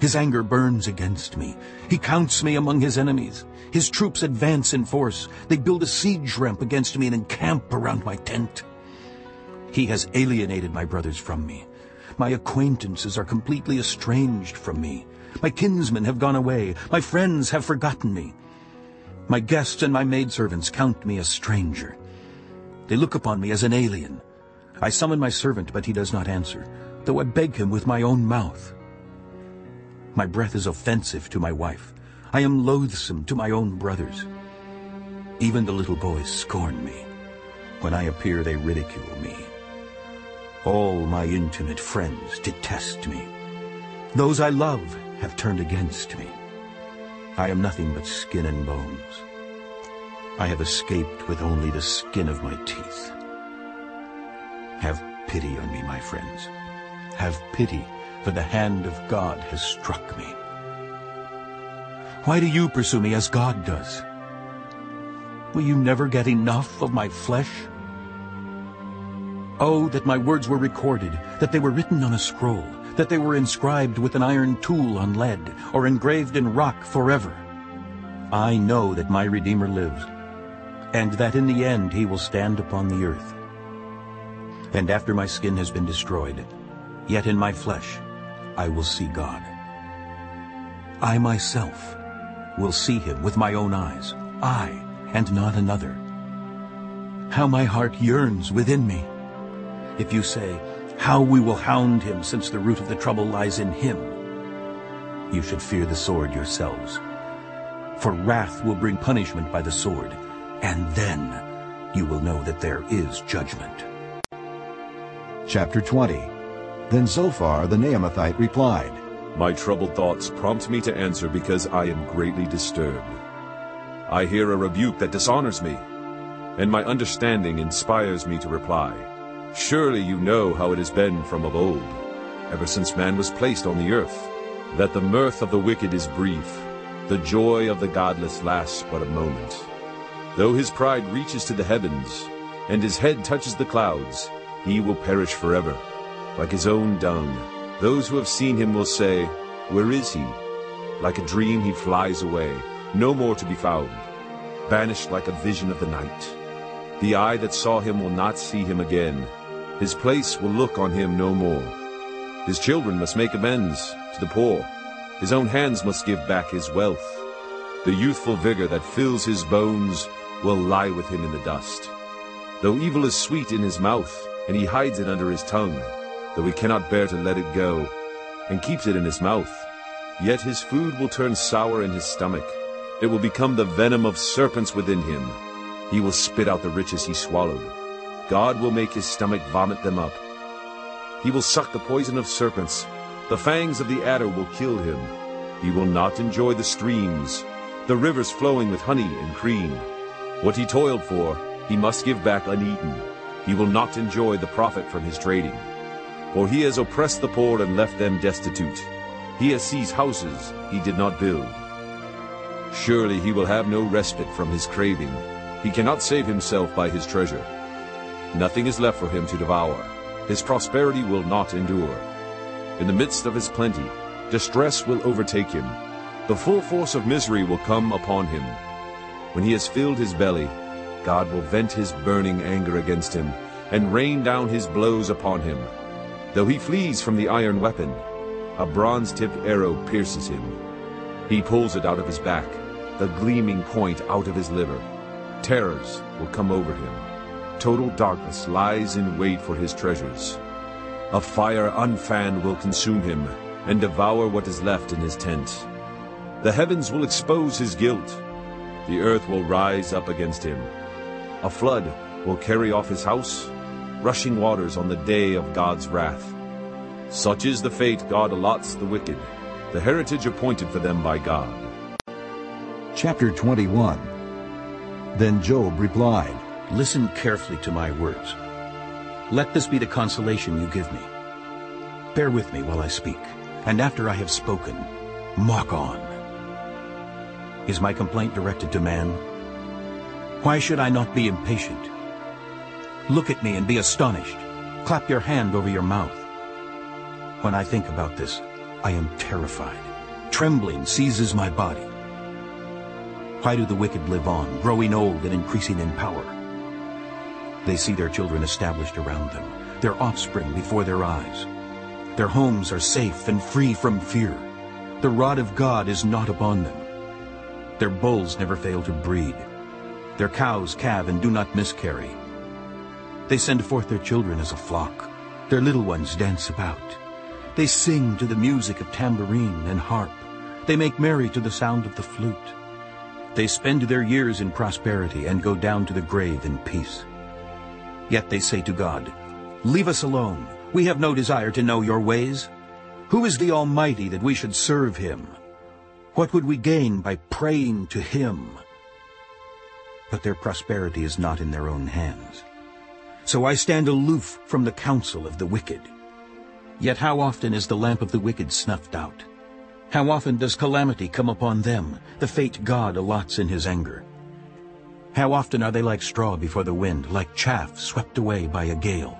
His anger burns against me. He counts me among his enemies. His troops advance in force. They build a siege ramp against me and encamp around my tent. He has alienated my brothers from me. My acquaintances are completely estranged from me. My kinsmen have gone away. My friends have forgotten me. My guests and my maidservants count me a stranger. They look upon me as an alien. I summon my servant, but he does not answer. though I beg him with my own mouth. My breath is offensive to my wife. I am loathsome to my own brothers. Even the little boys scorn me. When I appear, they ridicule me. All my intimate friends detest me. Those I love have turned against me. I am nothing but skin and bones. I have escaped with only the skin of my teeth. Have pity on me, my friends. Have pity, for the hand of God has struck me. Why do you pursue me as God does? Will you never get enough of my flesh? Oh, that my words were recorded, that they were written on a scroll, that they were inscribed with an iron tool on lead, or engraved in rock forever. I know that my Redeemer lives, and that in the end he will stand upon the earth. And after my skin has been destroyed, yet in my flesh I will see God. I myself will see him with my own eyes, I and not another. How my heart yearns within me. If you say, how we will hound him since the root of the trouble lies in him. You should fear the sword yourselves. For wrath will bring punishment by the sword, and then you will know that there is judgment.
Chapter 20 Then Zophar the Naamathite replied,
My troubled thoughts prompt me to answer because I am greatly disturbed. I hear a rebuke that dishonors me, and my understanding inspires me to reply. Surely you know how it has been from of old, ever since man was placed on the earth, that the mirth of the wicked is brief, the joy of the godless lasts but a moment. Though his pride reaches to the heavens, and his head touches the clouds, he will perish forever, like his own dung. Those who have seen him will say, Where is he? Like a dream he flies away, no more to be found, banished like a vision of the night. The eye that saw him will not see him again, his place will look on him no more. His children must make amends to the poor. His own hands must give back his wealth. The youthful vigor that fills his bones will lie with him in the dust. Though evil is sweet in his mouth, and he hides it under his tongue, though he cannot bear to let it go, and keeps it in his mouth, yet his food will turn sour in his stomach. It will become the venom of serpents within him. He will spit out the riches he swallowed. God will make his stomach vomit them up. He will suck the poison of serpents. The fangs of the adder will kill him. He will not enjoy the streams, the rivers flowing with honey and cream. What he toiled for, he must give back uneaten. He will not enjoy the profit from his trading. For he has oppressed the poor and left them destitute. He has seized houses he did not build. Surely he will have no respite from his craving. He cannot save himself by his treasure. Nothing is left for him to devour. His prosperity will not endure. In the midst of his plenty, distress will overtake him. The full force of misery will come upon him. When he has filled his belly, God will vent his burning anger against him and rain down his blows upon him. Though he flees from the iron weapon, a bronze-tipped arrow pierces him. He pulls it out of his back, the gleaming point out of his liver. Terrors will come over him. Total darkness lies in wait for his treasures. A fire unfanned will consume him and devour what is left in his tent. The heavens will expose his guilt. The earth will rise up against him. A flood will carry off his house, rushing waters on the day of God's wrath. Such is the fate God allots the wicked, the heritage appointed for them by God.
Chapter 21 Then Job replied,
Listen carefully to my words. Let this be the consolation you give me. Bear with me while I speak, and after I have spoken, mock on. Is my complaint directed to man? Why should I not be impatient? Look at me and be astonished. Clap your hand over your mouth. When I think about this, I am terrified. Trembling seizes my body. Why do the wicked live on, growing old and increasing in power? They see their children established around them, their offspring before their eyes. Their homes are safe and free from fear. The rod of God is not upon them. Their bulls never fail to breed. Their cows calve and do not miscarry. They send forth their children as a flock. Their little ones dance about. They sing to the music of tambourine and harp. They make merry to the sound of the flute. They spend their years in prosperity and go down to the grave in peace. Yet they say to God, Leave us alone. We have no desire to know your ways. Who is the Almighty that we should serve him? What would we gain by praying to him? But their prosperity is not in their own hands. So I stand aloof from the counsel of the wicked. Yet how often is the lamp of the wicked snuffed out? How often does calamity come upon them, the fate God allots in his anger? How often are they like straw before the wind, like chaff swept away by a gale?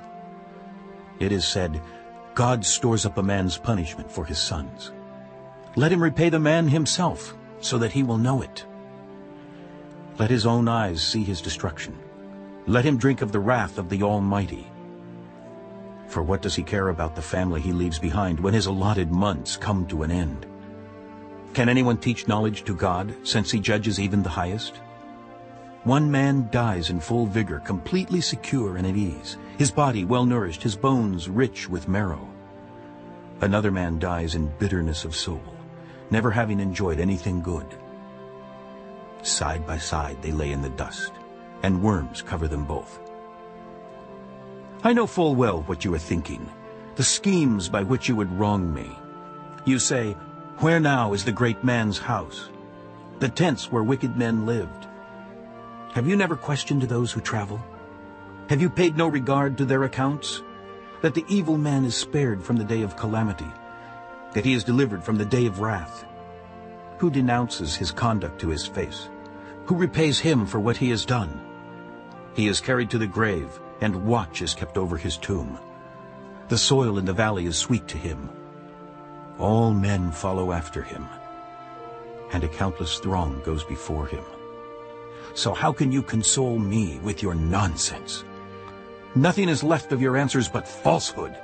It is said, God stores up a man's punishment for his sons. Let him repay the man himself, so that he will know it. Let his own eyes see his destruction. Let him drink of the wrath of the Almighty. For what does he care about the family he leaves behind when his allotted months come to an end? Can anyone teach knowledge to God, since he judges even the highest? One man dies in full vigor, completely secure and at ease, his body well-nourished, his bones rich with marrow. Another man dies in bitterness of soul, never having enjoyed anything good. Side by side they lay in the dust, and worms cover them both. I know full well what you are thinking, the schemes by which you would wrong me. You say, Where now is the great man's house? The tents where wicked men lived. Have you never questioned those who travel? Have you paid no regard to their accounts? That the evil man is spared from the day of calamity, that he is delivered from the day of wrath. Who denounces his conduct to his face? Who repays him for what he has done? He is carried to the grave, and watch is kept over his tomb. The soil in the valley is sweet to him. All men follow after him, and a countless throng goes before him. So how can you console me with your nonsense? Nothing is left of your answers but falsehood.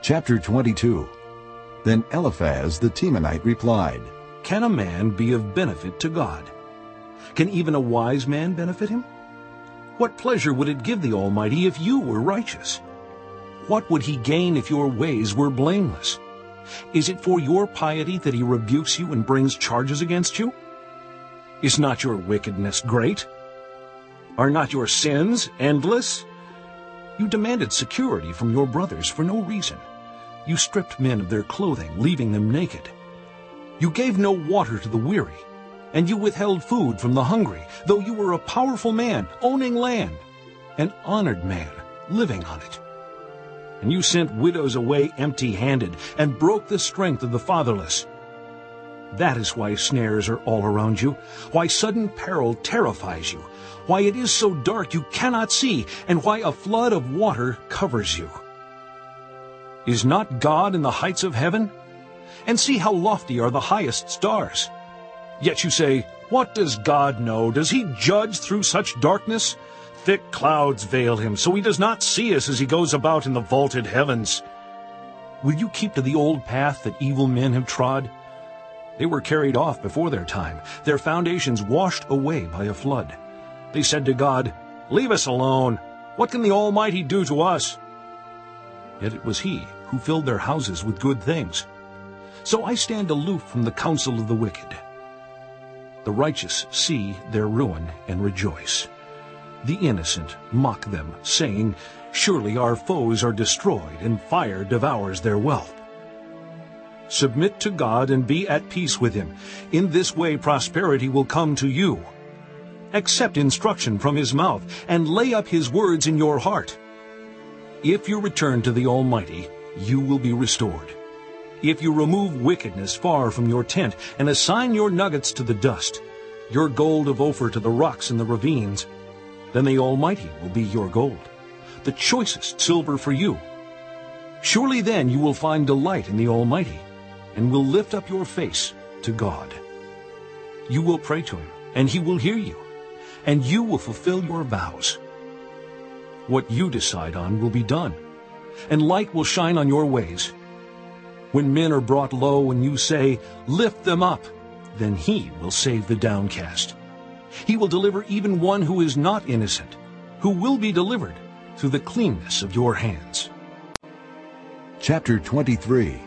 Chapter 22 Then Eliphaz the Temanite replied,
Can a man be of benefit to God? Can even a wise man benefit him? What pleasure would it give the Almighty if you were righteous? What would he gain if your ways were blameless? Is it for your piety that he rebukes you and brings charges against you? Is not your wickedness great? Are not your sins endless? You demanded security from your brothers for no reason. You stripped men of their clothing, leaving them naked. You gave no water to the weary, and you withheld food from the hungry, though you were a powerful man, owning land, an honored man, living on it. And you sent widows away empty-handed, and broke the strength of the fatherless. That is why snares are all around you, why sudden peril terrifies you, why it is so dark you cannot see, and why a flood of water covers you. Is not God in the heights of heaven? And see how lofty are the highest stars. Yet you say, What does God know? Does he judge through such darkness? Thick clouds veil him, so he does not see us as he goes about in the vaulted heavens. Will you keep to the old path that evil men have trod? They were carried off before their time, their foundations washed away by a flood. They said to God, Leave us alone. What can the Almighty do to us? Yet it was he who filled their houses with good things. So I stand aloof from the counsel of the wicked. The righteous see their ruin and rejoice. The innocent mock them, saying, Surely our foes are destroyed, and fire devours their wealth. Submit to God and be at peace with him. In this way prosperity will come to you. Accept instruction from his mouth, and lay up his words in your heart. If you return to the Almighty, you will be restored. If you remove wickedness far from your tent, and assign your nuggets to the dust, your gold of Ophir to the rocks and the ravines, then the Almighty will be your gold, the choicest silver for you. Surely then you will find delight in the Almighty, and will lift up your face to God. You will pray to him, and he will hear you, and you will fulfill your vows. What you decide on will be done, and light will shine on your ways. When men are brought low and you say, Lift them up, then he will save the downcast. He will deliver even one who is not innocent, who will be delivered, through the cleanness of your hands.
Chapter 23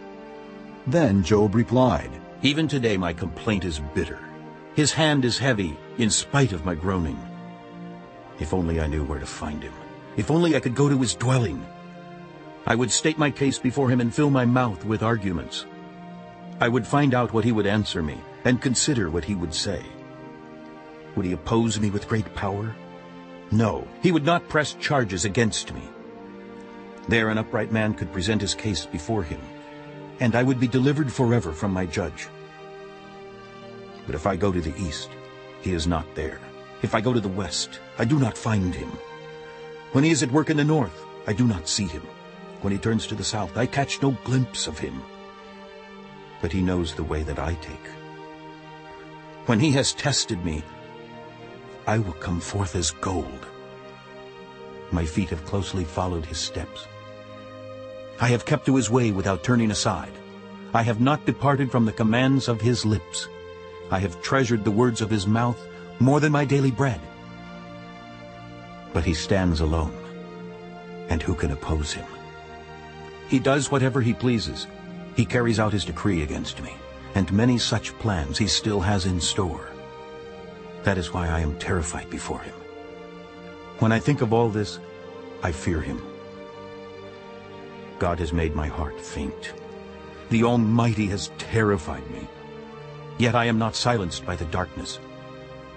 Then Job replied,
Even today my complaint is bitter. His hand is heavy, in spite of my groaning. If only I knew where to find him. If only I could go to his dwelling. I would state my case before him and fill my mouth with arguments. I would find out what he would answer me and consider what he would say. Would he oppose me with great power? No, he would not press charges against me. There an upright man could present his case before him, and I would be delivered forever from my judge. But if I go to the east, he is not there. If I go to the west, I do not find him. When he is at work in the north, I do not see him. When he turns to the south, I catch no glimpse of him. But he knows the way that I take. When he has tested me, I will come forth as gold. My feet have closely followed his steps. I have kept to his way without turning aside. I have not departed from the commands of his lips. I have treasured the words of his mouth more than my daily bread. But he stands alone, and who can oppose him? He does whatever he pleases. He carries out his decree against me, and many such plans he still has in store. That is why I am terrified before him. When I think of all this, I fear him. God has made my heart faint. The Almighty has terrified me. Yet I am not silenced by the darkness,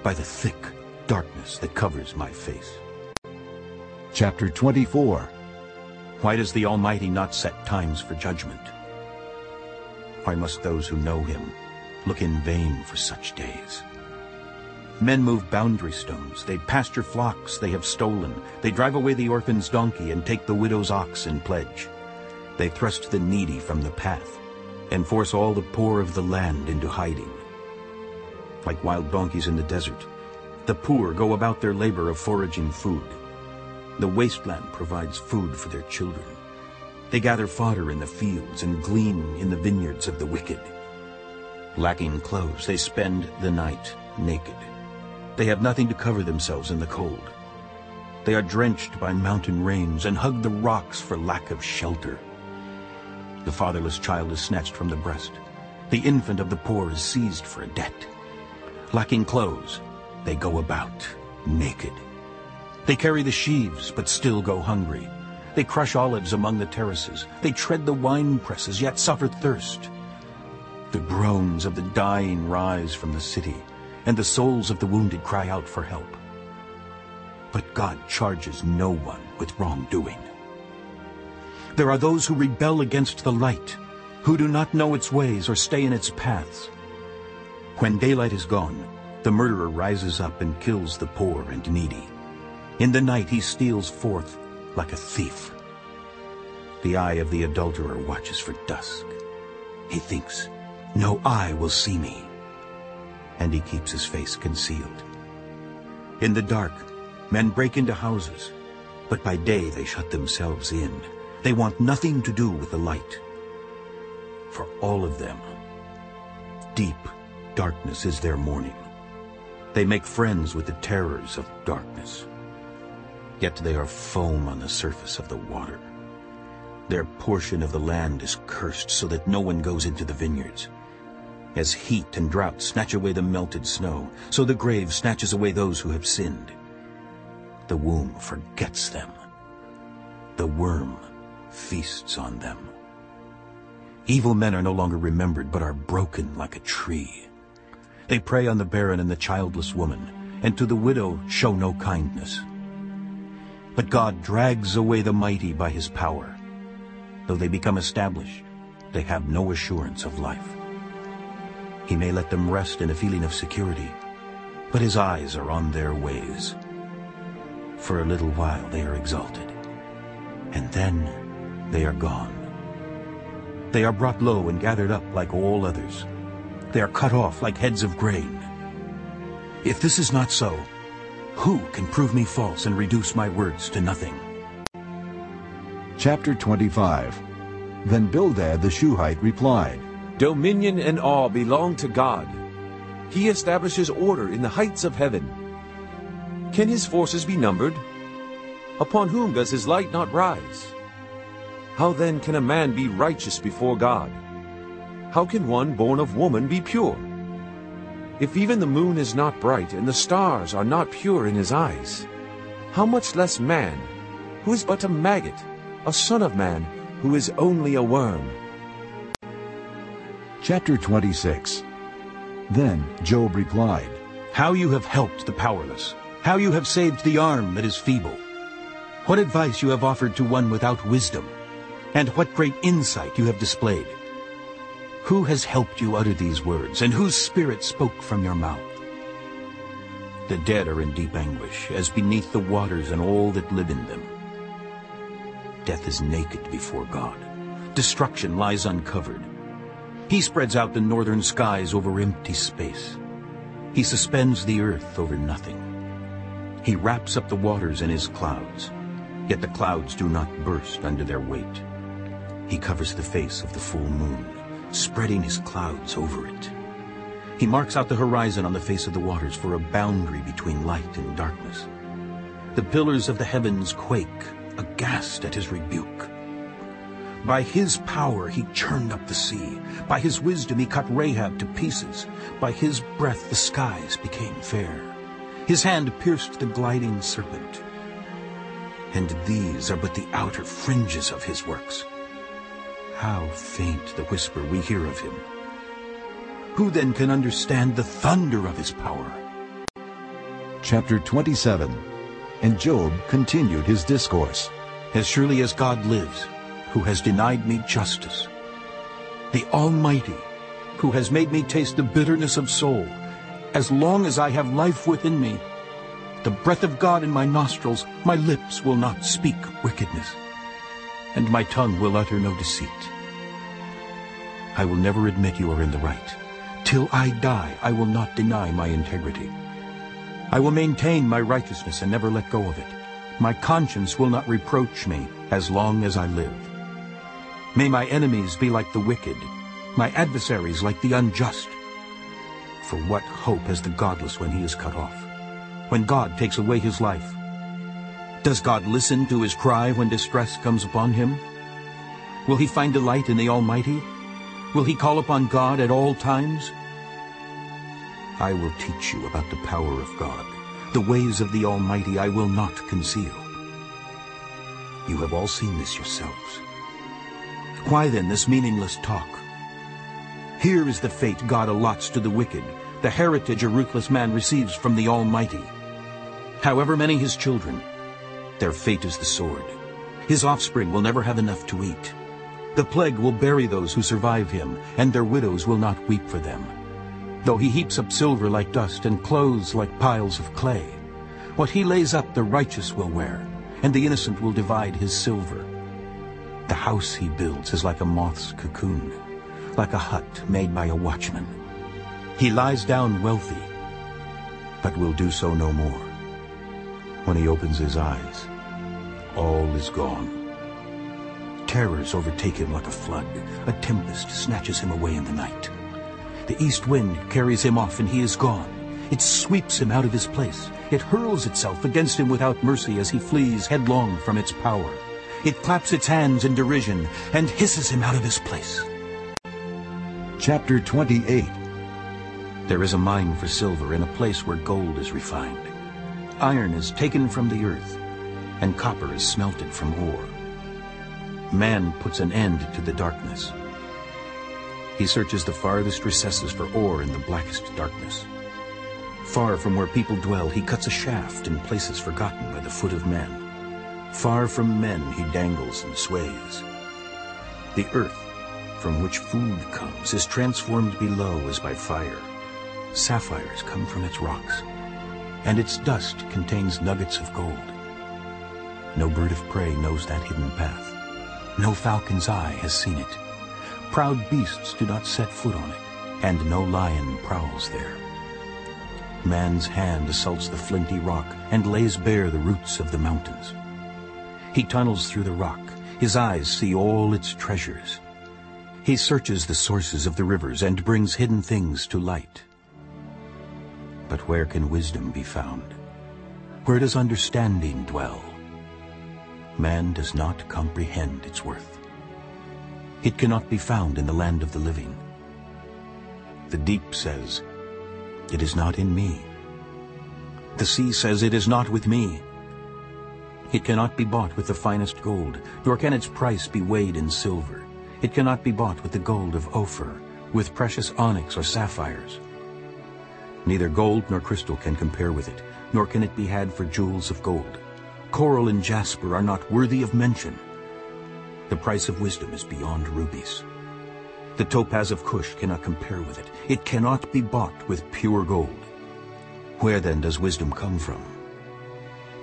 by the thick darkness that covers my face.
Chapter 24
Why does the Almighty not set times for judgment? Why must those who know him look in vain for such days? Men move boundary stones, they pasture flocks they have stolen, they drive away the orphan's donkey and take the widow's ox in pledge. They thrust the needy from the path and force all the poor of the land into hiding. Like wild donkeys in the desert, the poor go about their labor of foraging food. The wasteland provides food for their children. They gather fodder in the fields and glean in the vineyards of the wicked. Lacking clothes, they spend the night naked. They have nothing to cover themselves in the cold. They are drenched by mountain rains and hug the rocks for lack of shelter. The fatherless child is snatched from the breast. The infant of the poor is seized for a debt. Lacking clothes, they go about naked. They carry the sheaves, but still go hungry. They crush olives among the terraces. They tread the wine presses, yet suffer thirst. The groans of the dying rise from the city, and the souls of the wounded cry out for help. But God charges no one with wrongdoing. There are those who rebel against the light, who do not know its ways or stay in its paths. When daylight is gone, the murderer rises up and kills the poor and needy. In the night he steals forth like a thief. The eye of the adulterer watches for dusk. He thinks, no eye will see me. And he keeps his face concealed. In the dark, men break into houses, but by day they shut themselves in. They want nothing to do with the light. For all of them, deep darkness is their morning. They make friends with the terrors of darkness. Yet they are foam on the surface of the water. Their portion of the land is cursed so that no one goes into the vineyards. As heat and drought snatch away the melted snow, so the grave snatches away those who have sinned. The womb forgets them. The worm feasts on them. Evil men are no longer remembered, but are broken like a tree. They prey on the barren and the childless woman, and to the widow show no kindness. But God drags away the mighty by his power. Though they become established, they have no assurance of life. He may let them rest in a feeling of security, but his eyes are on their ways. For a little while they are exalted, and then they are gone. They are brought low and gathered up like all others. They are cut off like heads of grain. If this is not so, who can prove me false and reduce my words to nothing?
Chapter 25 Then Bildad the Shuhite replied,
Dominion and awe belong to God. He establishes order in the heights of heaven. Can his forces be numbered? Upon whom does his light not rise? How then can a man be righteous before God? How can one born of woman be pure? If even the moon is not bright, and the stars are not pure in his eyes, how much less man, who is but a maggot, a son of man, who is only a worm?
Chapter 26 Then Job replied,
How you have helped the powerless, how you have saved the arm that is feeble. What advice you have offered to one without wisdom, and what great insight you have displayed. Who has helped you utter these words, and whose spirit spoke from your mouth? The dead are in deep anguish, as beneath the waters and all that live in them. Death is naked before God. Destruction lies uncovered. He spreads out the northern skies over empty space. He suspends the earth over nothing. He wraps up the waters in his clouds, yet the clouds do not burst under their weight. He covers the face of the full moon, spreading his clouds over it. He marks out the horizon on the face of the waters for a boundary between light and darkness. The pillars of the heavens quake, aghast at his rebuke. By his power he churned up the sea. By his wisdom he cut Rahab to pieces. By his breath the skies became fair. His hand pierced the gliding serpent. And these are but the outer fringes of his works. How faint the whisper we hear of him. Who then can understand the thunder of his power?
Chapter 27 And Job continued his discourse.
As surely as God lives, who has denied me justice, the Almighty, who has made me taste the bitterness of soul, as long as I have life within me, the breath of God in my nostrils, my lips will not speak wickedness, and my tongue will utter no deceit. I will never admit you are in the right. Till I die, I will not deny my integrity. I will maintain my righteousness and never let go of it. My conscience will not reproach me as long as I live. May my enemies be like the wicked, my adversaries like the unjust. For what hope has the godless when he is cut off? When God takes away his life? Does God listen to his cry when distress comes upon him? Will he find delight in the Almighty? Will he call upon God at all times? I will teach you about the power of God. The ways of the Almighty I will not conceal. You have all seen this yourselves. Why then this meaningless talk? Here is the fate God allots to the wicked, the heritage a ruthless man receives from the Almighty. However many his children, their fate is the sword. His offspring will never have enough to eat. The plague will bury those who survive him, and their widows will not weep for them. Though he heaps up silver like dust and clothes like piles of clay, what he lays up the righteous will wear, and the innocent will divide his silver. The house he builds is like a moth's cocoon, like a hut made by a watchman. He lies down wealthy, but will do so no more. When he opens his eyes, all is gone. Terrors overtake him like a flood. A tempest snatches him away in the night. The east wind carries him off and he is gone. It sweeps him out of his place. It hurls itself against him without mercy as he flees headlong from its power. It claps its hands in derision and hisses him out of his place.
Chapter 28
There is a mine for silver in a place where gold is refined. Iron is taken from the earth, and copper is smelted from ore. Man puts an end to the darkness. He searches the farthest recesses for ore in the blackest darkness. Far from where people dwell, he cuts a shaft in places forgotten by the foot of men. Far from men he dangles and sways. The earth, from which food comes, is transformed below as by fire. Sapphires come from its rocks, and its dust contains nuggets of gold. No bird of prey knows that hidden path. No falcon's eye has seen it. Proud beasts do not set foot on it, and no lion prowls there. Man's hand assaults the flinty rock and lays bare the roots of the mountains. He tunnels through the rock. His eyes see all its treasures. He searches the sources of the rivers and brings hidden things to light. But where can wisdom be found? Where does understanding dwell? Man does not comprehend its worth. It cannot be found in the land of the living. The deep says, It is not in me. The sea says, It is not with me. It cannot be bought with the finest gold, nor can its price be weighed in silver. It cannot be bought with the gold of Ophir, with precious onyx or sapphires. Neither gold nor crystal can compare with it, nor can it be had for jewels of gold. Coral and jasper are not worthy of mention. The price of wisdom is beyond rubies. The topaz of Cush cannot compare with it. It cannot be bought with pure gold. Where then does wisdom come from?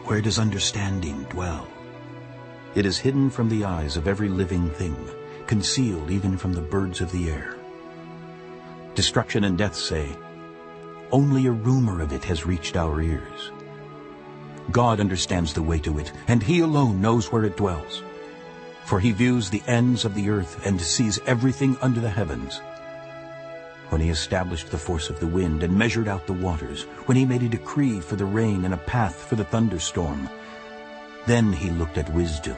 Where does understanding dwell? It is hidden from the eyes of every living thing, concealed even from the birds of the air. Destruction and death say, Only a rumor of it has reached our ears. God understands the way to it, and he alone knows where it dwells. For he views the ends of the earth and sees everything under the heavens. When he established the force of the wind and measured out the waters, when he made a decree for the rain and a path for the thunderstorm, then he looked at wisdom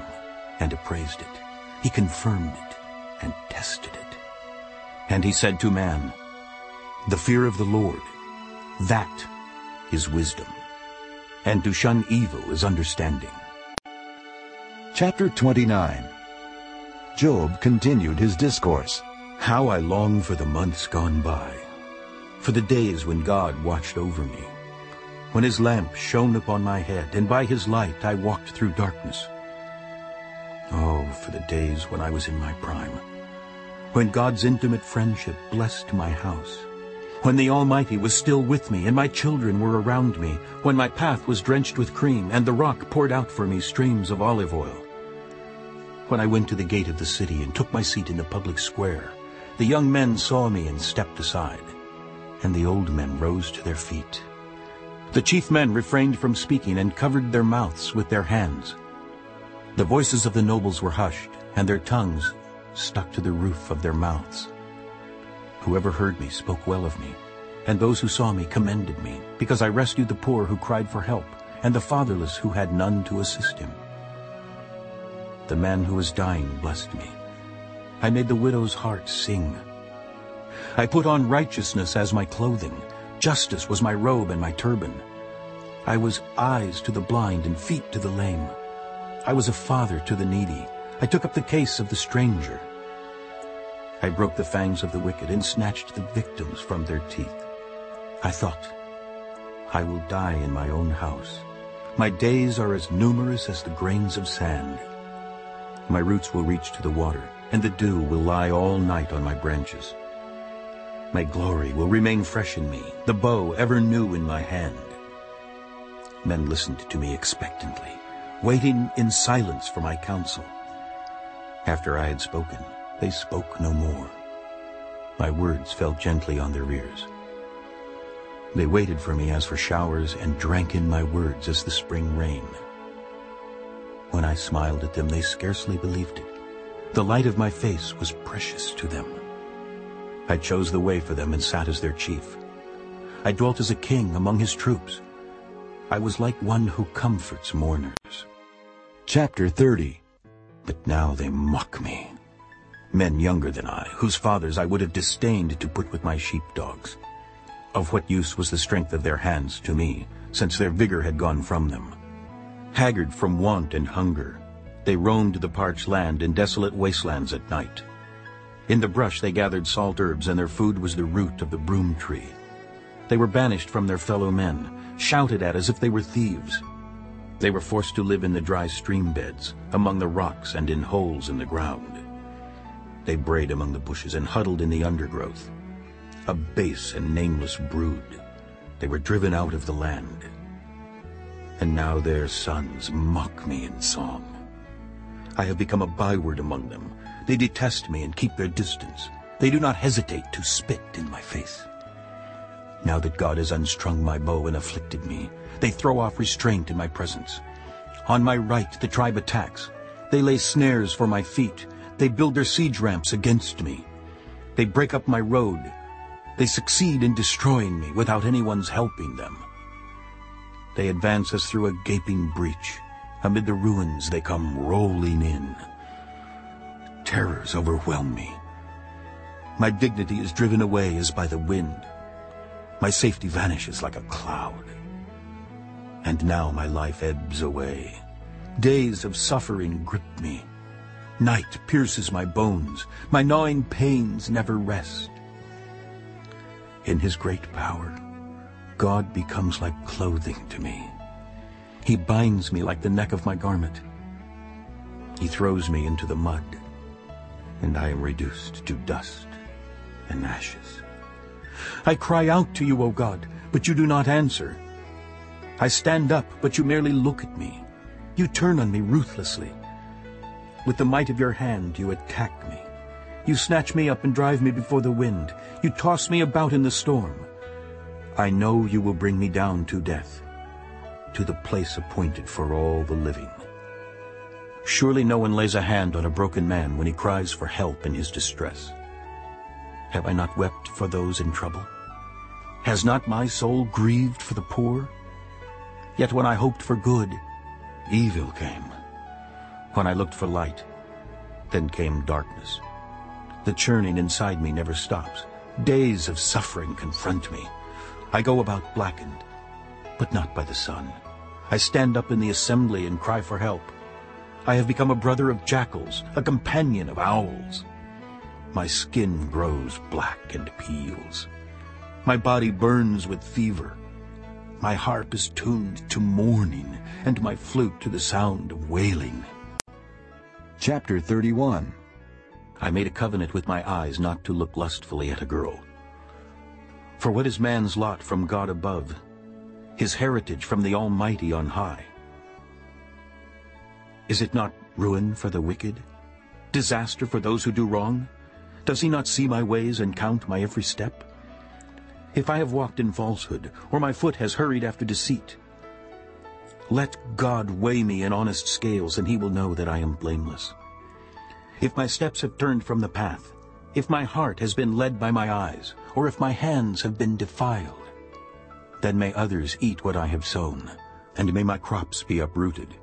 and appraised it. He confirmed it and tested it. And he said to man, The fear of the Lord, that is wisdom, and to shun evil is understanding.
Chapter 29 Job continued his discourse.
How I long for the months gone by, for the days when God watched over me, when his lamp shone upon my head, and by his light I walked through darkness. Oh, for the days when I was in my prime, when God's intimate friendship blessed my house, when the Almighty was still with me and my children were around me, when my path was drenched with cream and the rock poured out for me streams of olive oil. When I went to the gate of the city and took my seat in the public square, the young men saw me and stepped aside, and the old men rose to their feet. The chief men refrained from speaking and covered their mouths with their hands. The voices of the nobles were hushed, and their tongues stuck to the roof of their mouths. Whoever heard me spoke well of me, and those who saw me commended me, because I rescued the poor who cried for help, and the fatherless who had none to assist him. The man who was dying blessed me. I made the widow's heart sing. I put on righteousness as my clothing. Justice was my robe and my turban. I was eyes to the blind and feet to the lame. I was a father to the needy. I took up the case of the stranger. I broke the fangs of the wicked and snatched the victims from their teeth. I thought, I will die in my own house. My days are as numerous as the grains of sand. My roots will reach to the water, and the dew will lie all night on my branches. My glory will remain fresh in me, the bow ever new in my hand. Men listened to me expectantly, waiting in silence for my counsel. After I had spoken, they spoke no more. My words fell gently on their ears. They waited for me as for showers and drank in my words as the spring rain. When I smiled at them, they scarcely believed it. The light of my face was precious to them. I chose the way for them and sat as their chief. I dwelt as a king among his troops. I was like one who comforts mourners.
Chapter 30
But now they mock me. Men younger than I, whose fathers I would have disdained to put with my sheepdogs. Of what use was the strength of their hands to me, since their vigor had gone from them? Haggard from want and hunger, they roamed the parched land in desolate wastelands at night. In the brush they gathered salt herbs, and their food was the root of the broom tree. They were banished from their fellow men, shouted at as if they were thieves. They were forced to live in the dry stream beds, among the rocks and in holes in the ground. They brayed among the bushes and huddled in the undergrowth. A base and nameless brood. They were driven out of the land. And now their sons mock me in song. I have become a byword among them. They detest me and keep their distance. They do not hesitate to spit in my face. Now that God has unstrung my bow and afflicted me, they throw off restraint in my presence. On my right the tribe attacks. They lay snares for my feet. They build their siege ramps against me. They break up my road. They succeed in destroying me without anyone's helping them. They advance us through a gaping breach, Amid the ruins they come rolling in. Terrors overwhelm me. My dignity is driven away as by the wind. My safety vanishes like a cloud. And now my life ebbs away. Days of suffering grip me. Night pierces my bones. My gnawing pains never rest. In his great power, God becomes like clothing to me. He binds me like the neck of my garment. He throws me into the mud, and I am reduced to dust and ashes. I cry out to you, O God, but you do not answer. I stand up, but you merely look at me. You turn on me ruthlessly. With the might of your hand you attack me. You snatch me up and drive me before the wind. You toss me about in the storm. I know you will bring me down to death, to the place appointed for all the living. Surely no one lays a hand on a broken man when he cries for help in his distress. Have I not wept for those in trouble? Has not my soul grieved for the poor? Yet when I hoped for good, evil came. When I looked for light, then came darkness. The churning inside me never stops. Days of suffering confront me. I go about blackened, but not by the sun. I stand up in the assembly and cry for help. I have become a brother of jackals, a companion of owls. My skin grows black and peels. My body burns with fever. My harp is tuned to mourning, and my flute to the sound of wailing.
Chapter 31
I made a covenant with my eyes not to look lustfully at a girl. For what is man's lot from God above? His heritage from the Almighty on high. Is it not ruin for the wicked? Disaster for those who do wrong? Does he not see my ways and count my every step? If I have walked in falsehood, or my foot has hurried after deceit, let God weigh me in honest scales, and he will know that I am blameless. If my steps have turned from the path, if my heart has been led by my eyes, or if my hands have been defiled, then may others eat what I have sown, and may my crops be uprooted.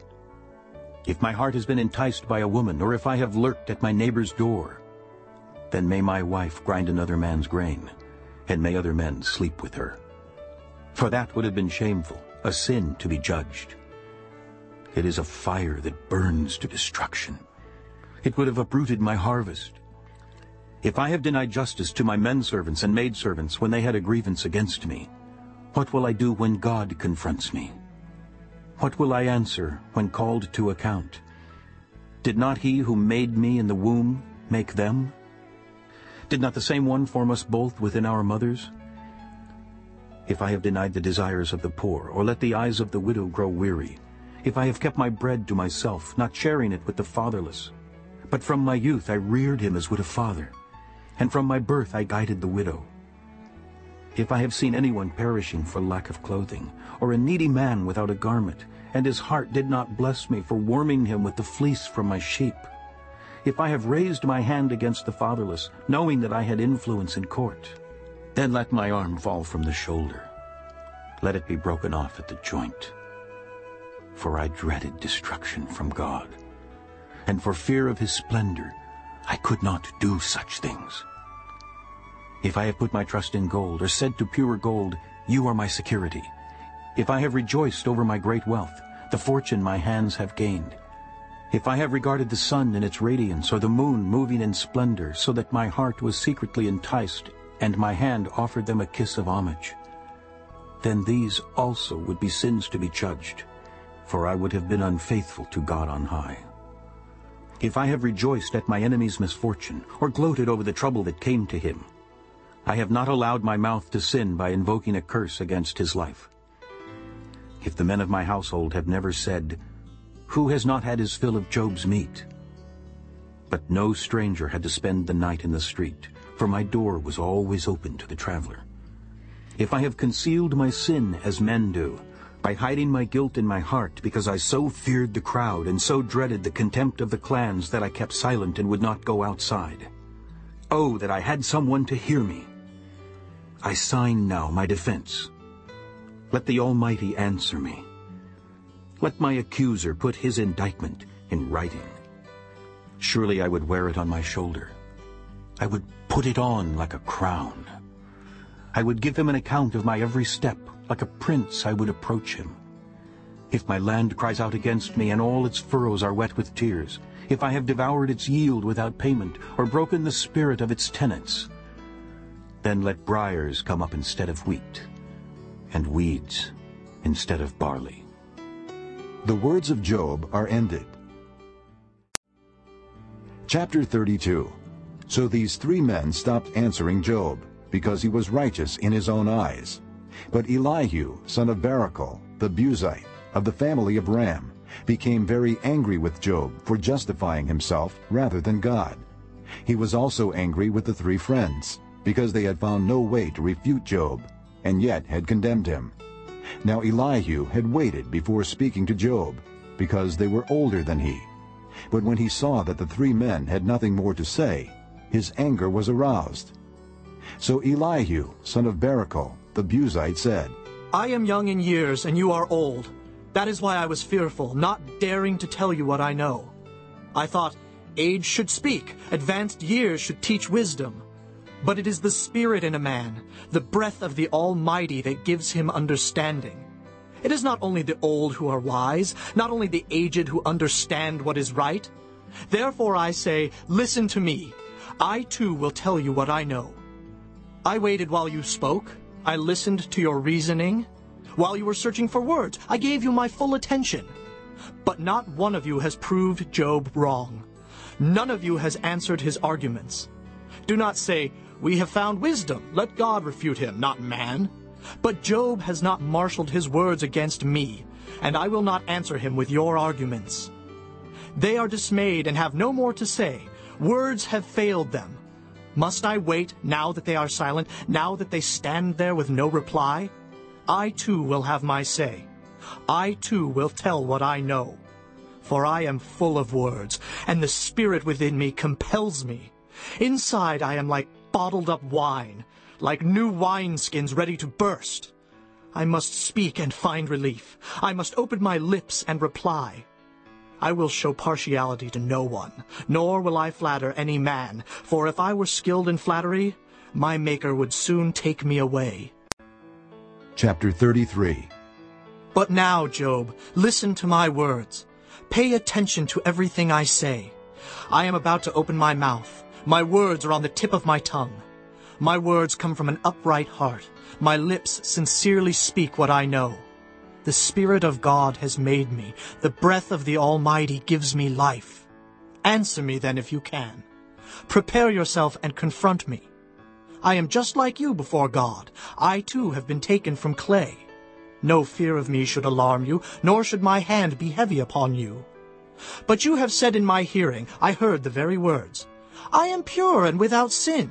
If my heart has been enticed by a woman, or if I have lurked at my neighbor's door, then may my wife grind another man's grain, and may other men sleep with her. For that would have been shameful, a sin to be judged. It is a fire that burns to destruction. It would have uprooted my harvest. If I have denied justice to my men servants and maidservants when they had a grievance against me, what will I do when God confronts me? What will I answer when called to account? Did not he who made me in the womb make them? Did not the same one form us both within our mothers? If I have denied the desires of the poor, or let the eyes of the widow grow weary, if I have kept my bread to myself, not sharing it with the fatherless, but from my youth I reared him as would a father, and from my birth I guided the widow. If I have seen anyone perishing for lack of clothing, or a needy man without a garment, and his heart did not bless me for warming him with the fleece from my sheep, if I have raised my hand against the fatherless, knowing that I had influence in court, then let my arm fall from the shoulder. Let it be broken off at the joint. For I dreaded destruction from God, and for fear of his splendor I could not do such things. If I have put my trust in gold, or said to pure gold, You are my security, if I have rejoiced over my great wealth, the fortune my hands have gained, if I have regarded the sun in its radiance, or the moon moving in splendor, so that my heart was secretly enticed, and my hand offered them a kiss of homage, then these also would be sins to be judged, for I would have been unfaithful to God on high. If I have rejoiced at my enemy's misfortune, or gloated over the trouble that came to him, I have not allowed my mouth to sin by invoking a curse against his life. If the men of my household have never said, who has not had his fill of Job's meat? But no stranger had to spend the night in the street, for my door was always open to the traveler. If I have concealed my sin as men do, by hiding my guilt in my heart because I so feared the crowd and so dreaded the contempt of the clans that I kept silent and would not go outside. Oh, that I had someone to hear me! I sign now my defense. Let the Almighty answer me. Let my accuser put his indictment in writing. Surely I would wear it on my shoulder. I would put it on like a crown. I would give him an account of my every step. Like a prince I would approach him. If my land cries out against me, and all its furrows are wet with tears, if I have devoured its yield without payment, or broken the spirit of its tenants, then let briars come up instead of wheat, and weeds instead of barley.
The words of Job are ended. Chapter 32 So these three men stopped answering Job, because he was righteous in his own eyes. But Elihu, son of Barachel, the Buzite, of the family of Ram, became very angry with Job for justifying himself rather than God. He was also angry with the three friends, because they had found no way to refute Job, and yet had condemned him. Now Elihu had waited before speaking to Job, because they were older than he. But when he saw that the three men had nothing more to say, his anger was aroused. So Elihu, son of Barachel, the Buzite, said,
I am young in years, and you are old. That is why I was fearful, not daring to tell you what I know. I thought, age should speak, advanced years should teach wisdom. But it is the spirit in a man, the breath of the Almighty that gives him understanding. It is not only the old who are wise, not only the aged who understand what is right. Therefore I say, listen to me. I too will tell you what I know. I waited while you spoke. I listened to your reasoning. While you were searching for words, I gave you my full attention. But not one of you has proved Job wrong. None of you has answered his arguments. Do not say, We have found wisdom. Let God refute him, not man. But Job has not marshaled his words against me, and I will not answer him with your arguments. They are dismayed and have no more to say. Words have failed them. Must I wait now that they are silent, now that they stand there with no reply? I too will have my say. I too will tell what I know. For I am full of words, and the spirit within me compels me. Inside I am like bottled up wine, like new wineskins ready to burst. I must speak and find relief. I must open my lips and reply. I will show partiality to no one, nor will I flatter any man, for if I were skilled in flattery, my Maker would soon take me away.
Chapter 33
But now, Job, listen to my words. Pay attention to everything I say. I am about to open my mouth. My words are on the tip of my tongue. My words come from an upright heart. My lips sincerely speak what I know. The Spirit of God has made me. The breath of the Almighty gives me life. Answer me then if you can. Prepare yourself and confront me. I am just like you before God. I too have been taken from clay. No fear of me should alarm you, nor should my hand be heavy upon you. But you have said in my hearing, I heard the very words, I am pure and without sin.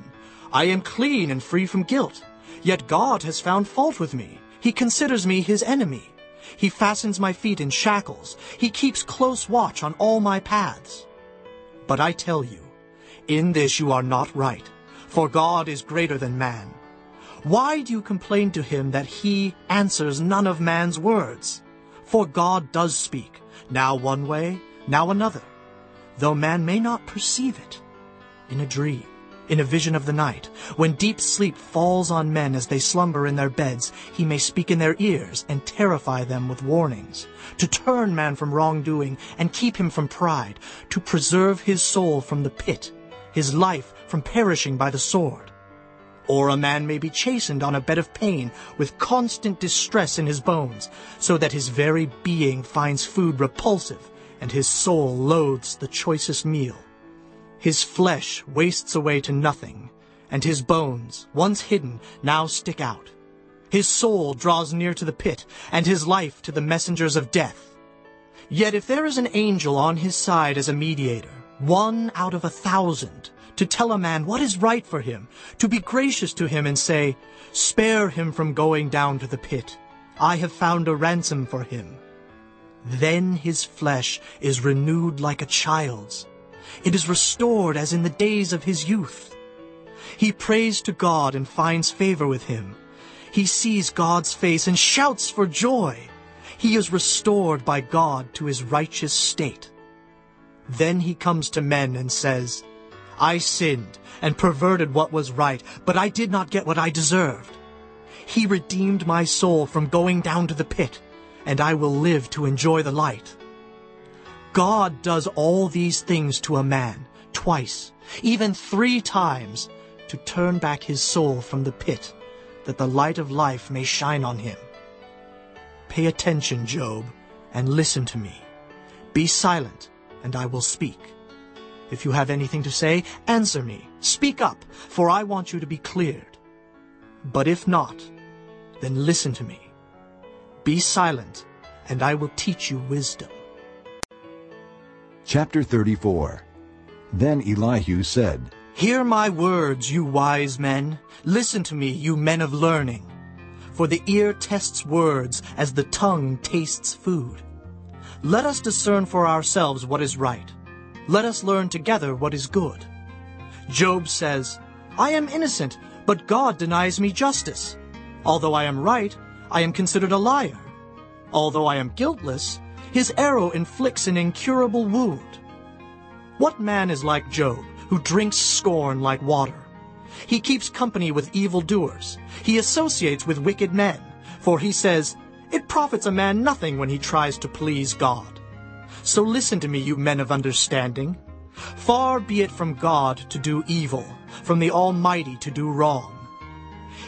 I am clean and free from guilt. Yet God has found fault with me. He considers me his enemy. He fastens my feet in shackles. He keeps close watch on all my paths. But I tell you, in this you are not right, for God is greater than man. Why do you complain to him that he answers none of man's words? For God does speak, now one way, now another, though man may not perceive it. In a dream, in a vision of the night, when deep sleep falls on men as they slumber in their beds, he may speak in their ears and terrify them with warnings, to turn man from wrongdoing and keep him from pride, to preserve his soul from the pit, his life from perishing by the sword. Or a man may be chastened on a bed of pain with constant distress in his bones, so that his very being finds food repulsive and his soul loathes the choicest meal. His flesh wastes away to nothing, and his bones, once hidden, now stick out. His soul draws near to the pit, and his life to the messengers of death. Yet if there is an angel on his side as a mediator, one out of a thousand, to tell a man what is right for him, to be gracious to him and say, Spare him from going down to the pit. I have found a ransom for him. Then his flesh is renewed like a child's. It is restored as in the days of his youth. He prays to God and finds favor with him. He sees God's face and shouts for joy. He is restored by God to his righteous state. Then he comes to men and says, I sinned and perverted what was right, but I did not get what I deserved. He redeemed my soul from going down to the pit, and I will live to enjoy the light. God does all these things to a man, twice, even three times, to turn back his soul from the pit, that the light of life may shine on him. Pay attention, Job, and listen to me. Be silent, and I will speak. If you have anything to say, answer me. Speak up, for I want you to be cleared. But if not, then listen to me. Be silent, and I will teach you wisdom.
Chapter 34 Then Elihu said,
Hear my words, you wise men. Listen to me, you men of learning. For the ear tests words as the tongue tastes food. Let us discern for ourselves what is right. Let us learn together what is good. Job says, I am innocent, but God denies me justice. Although I am right, I am considered a liar. Although I am guiltless, his arrow inflicts an incurable wound. What man is like Job, who drinks scorn like water? He keeps company with evildoers. He associates with wicked men, for he says, It profits a man nothing when he tries to please God. So listen to me, you men of understanding. Far be it from God to do evil, from the Almighty to do wrong.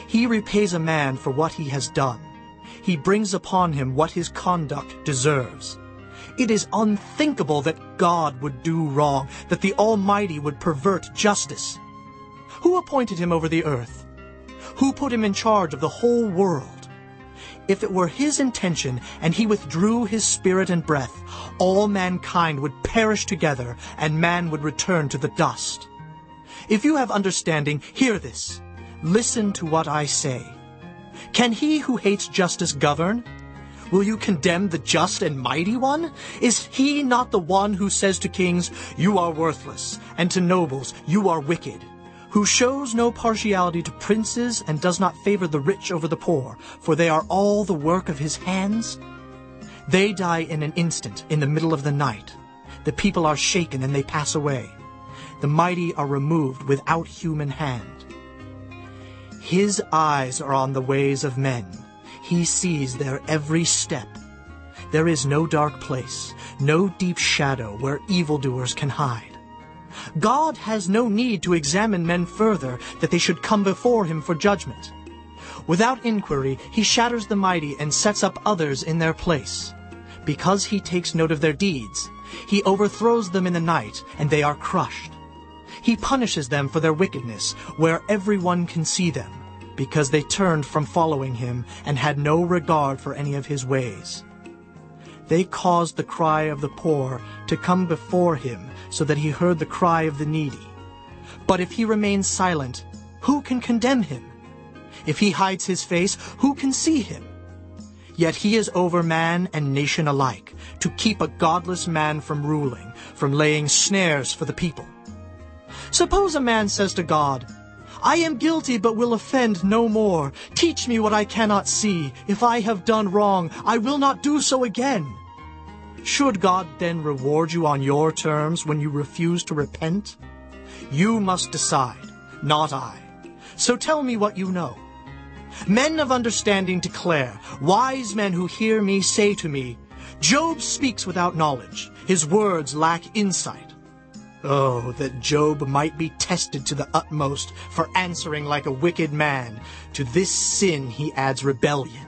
He repays a man for what he has done. He brings upon him what his conduct deserves. It is unthinkable that God would do wrong, that the Almighty would pervert justice. Who appointed him over the earth? Who put him in charge of the whole world? If it were his intention and he withdrew his spirit and breath, all mankind would perish together and man would return to the dust. If you have understanding, hear this. Listen to what I say. Can he who hates justice govern? Will you condemn the just and mighty one? Is he not the one who says to kings, You are worthless, and to nobles, You are wicked? Who shows no partiality to princes and does not favor the rich over the poor, for they are all the work of his hands? They die in an instant, in the middle of the night. The people are shaken and they pass away. The mighty are removed without human hand. His eyes are on the ways of men. He sees their every step. There is no dark place, no deep shadow where evildoers can hide. God has no need to examine men further that they should come before him for judgment. Without inquiry, he shatters the mighty and sets up others in their place. Because he takes note of their deeds, he overthrows them in the night, and they are crushed. He punishes them for their wickedness, where everyone can see them, because they turned from following him and had no regard for any of his ways. They caused the cry of the poor to come before him, so that he heard the cry of the needy. But if he remains silent, who can condemn him? If he hides his face, who can see him? Yet he is over man and nation alike, to keep a godless man from ruling, from laying snares for the people. Suppose a man says to God, I am guilty but will offend no more. Teach me what I cannot see. If I have done wrong, I will not do so again. Should God then reward you on your terms when you refuse to repent? You must decide, not I. So tell me what you know. Men of understanding declare, wise men who hear me say to me, Job speaks without knowledge. His words lack insight. Oh, that Job might be tested to the utmost for answering like a wicked man. To this sin he adds rebellion.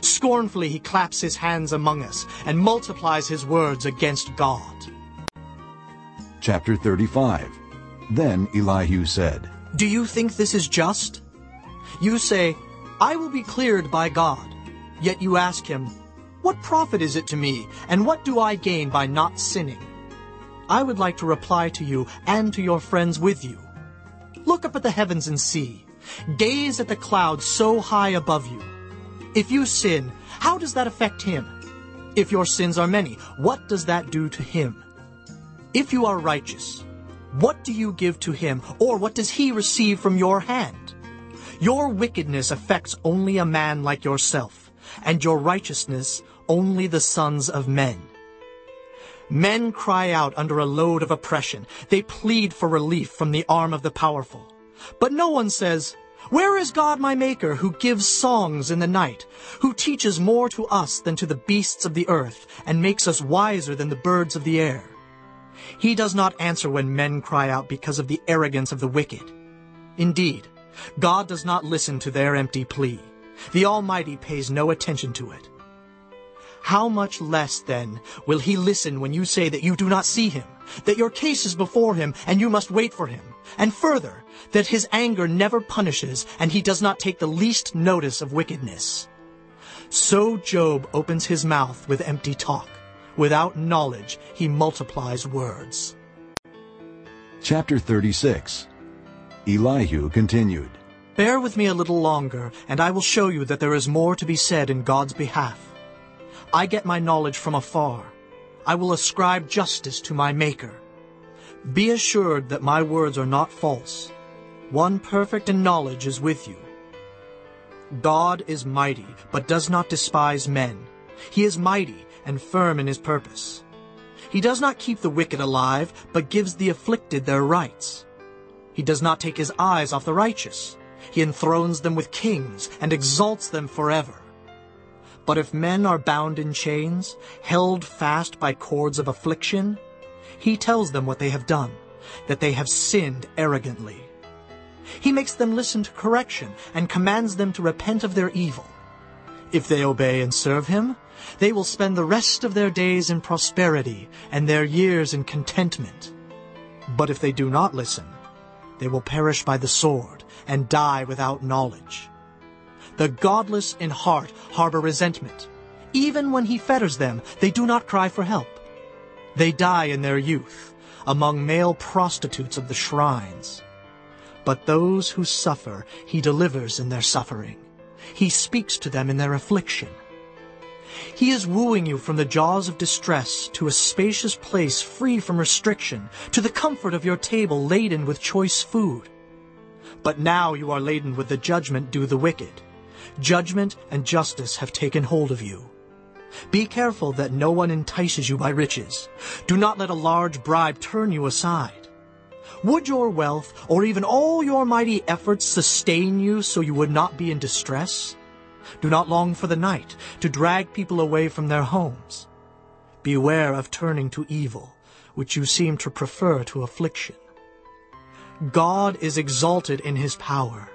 Scornfully he claps his hands among us and multiplies his words against God.
Chapter 35 Then Elihu said,
Do you think this is just? You say, I will be cleared by God. Yet you ask him, What profit is it to me, and what do I gain by not sinning? I would like to reply to you and to your friends with you. Look up at the heavens and see. Gaze at the clouds so high above you. If you sin, how does that affect him? If your sins are many, what does that do to him? If you are righteous, what do you give to him, or what does he receive from your hand? Your wickedness affects only a man like yourself, and your righteousness only the sons of men. Men cry out under a load of oppression. They plead for relief from the arm of the powerful. But no one says, Where is God my Maker, who gives songs in the night, who teaches more to us than to the beasts of the earth, and makes us wiser than the birds of the air? He does not answer when men cry out because of the arrogance of the wicked. Indeed, God does not listen to their empty plea. The Almighty pays no attention to it. How much less, then, will he listen when you say that you do not see him, that your case is before him and you must wait for him, and further, that his anger never punishes and he does not take the least notice of wickedness? So Job opens his mouth with empty talk. Without knowledge, he multiplies words.
Chapter 36 Elihu continued,
Bear with me a little longer, and I will show you that there is more to be said in God's behalf. I get my knowledge from afar. I will ascribe justice to my Maker. Be assured that my words are not false. One perfect in knowledge is with you. God is mighty, but does not despise men. He is mighty and firm in his purpose. He does not keep the wicked alive, but gives the afflicted their rights. He does not take his eyes off the righteous. He enthrones them with kings and exalts them forever. But if men are bound in chains, held fast by cords of affliction, he tells them what they have done, that they have sinned arrogantly. He makes them listen to correction and commands them to repent of their evil. If they obey and serve him, they will spend the rest of their days in prosperity and their years in contentment. But if they do not listen, they will perish by the sword and die without knowledge. The godless in heart harbor resentment. Even when he fetters them, they do not cry for help. They die in their youth, among male prostitutes of the shrines. But those who suffer he delivers in their suffering. He speaks to them in their affliction. He is wooing you from the jaws of distress to a spacious place free from restriction, to the comfort of your table laden with choice food. But now you are laden with the judgment due the wicked. Judgment and justice have taken hold of you. Be careful that no one entices you by riches. Do not let a large bribe turn you aside. Would your wealth, or even all your mighty efforts, sustain you so you would not be in distress? Do not long for the night, to drag people away from their homes. Beware of turning to evil, which you seem to prefer to affliction. God is exalted in his power.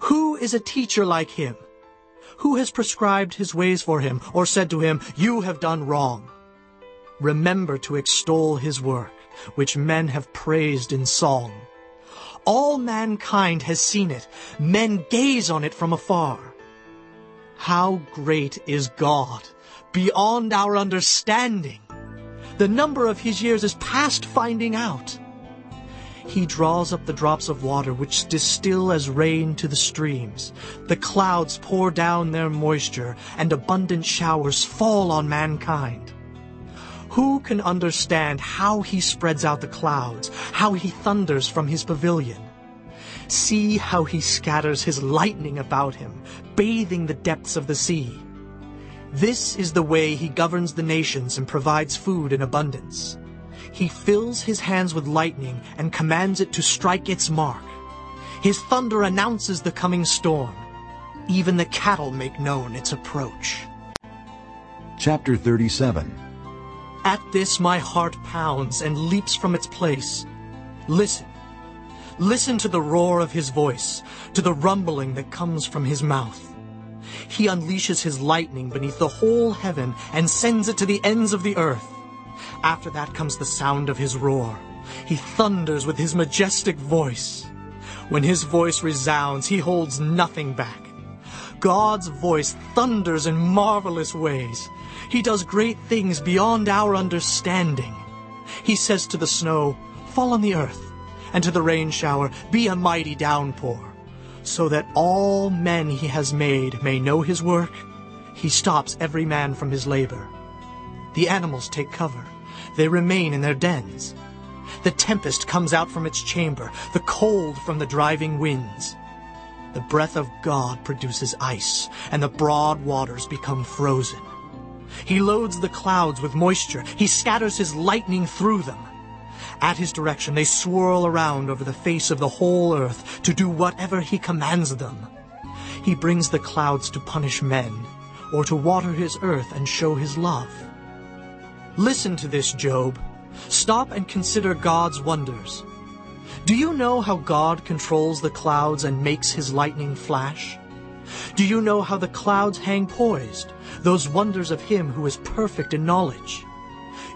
Who is a teacher like him? Who has prescribed his ways for him, or said to him, You have done wrong? Remember to extol his work, which men have praised in song. All mankind has seen it. Men gaze on it from afar. How great is God, beyond our understanding! The number of his years is past finding out. He draws up the drops of water which distill as rain to the streams. The clouds pour down their moisture, and abundant showers fall on mankind. Who can understand how he spreads out the clouds, how he thunders from his pavilion? See how he scatters his lightning about him, bathing the depths of the sea. This is the way he governs the nations and provides food in abundance. He fills his hands with lightning and commands it to strike its mark. His thunder announces the coming storm. Even the cattle make known its approach.
Chapter 37
At this my heart pounds and leaps from its place. Listen. Listen to the roar of his voice, to the rumbling that comes from his mouth. He unleashes his lightning beneath the whole heaven and sends it to the ends of the earth. After that comes the sound of his roar. He thunders with his majestic voice. When his voice resounds, he holds nothing back. God's voice thunders in marvelous ways. He does great things beyond our understanding. He says to the snow, Fall on the earth, and to the rain shower, Be a mighty downpour, so that all men he has made may know his work. He stops every man from his labor. The animals take cover. They remain in their dens. The tempest comes out from its chamber, the cold from the driving winds. The breath of God produces ice, and the broad waters become frozen. He loads the clouds with moisture. He scatters his lightning through them. At his direction they swirl around over the face of the whole earth to do whatever he commands them. He brings the clouds to punish men, or to water his earth and show his love. Listen to this, Job. Stop and consider God's wonders. Do you know how God controls the clouds and makes his lightning flash? Do you know how the clouds hang poised, those wonders of him who is perfect in knowledge?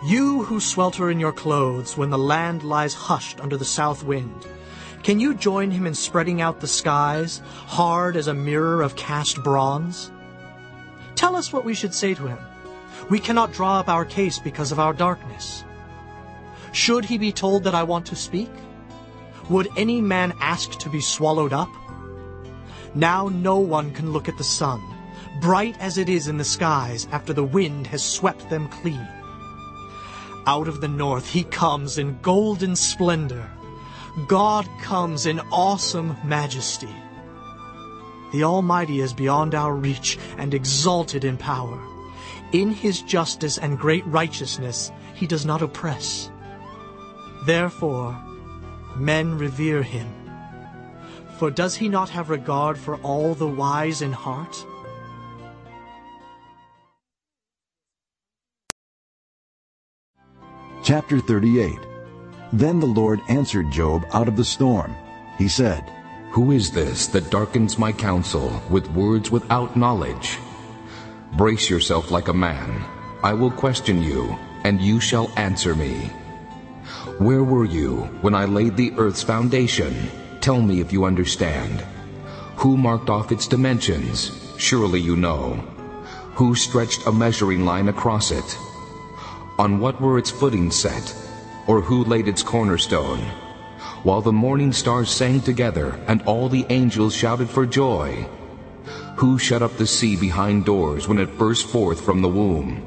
You who swelter in your clothes when the land lies hushed under the south wind, can you join him in spreading out the skies, hard as a mirror of cast bronze? Tell us what we should say to him. We cannot draw up our case because of our darkness. Should he be told that I want to speak? Would any man ask to be swallowed up? Now no one can look at the sun, bright as it is in the skies after the wind has swept them clean. Out of the north he comes in golden splendor. God comes in awesome majesty. The Almighty is beyond our reach and exalted in power. In his justice and great righteousness he does not oppress. Therefore, men revere him. For does he not have regard for all the wise in heart?
Chapter 38 Then the Lord answered Job out of the storm. He said,
Who is this that darkens my counsel with words without knowledge? Brace yourself like a man. I will question you, and you shall answer me. Where were you when I laid the earth's foundation? Tell me if you understand. Who marked off its dimensions? Surely you know. Who stretched a measuring line across it? On what were its footings set? Or who laid its cornerstone? While the morning stars sang together and all the angels shouted for joy. Who shut up the sea behind doors when it burst forth from the womb?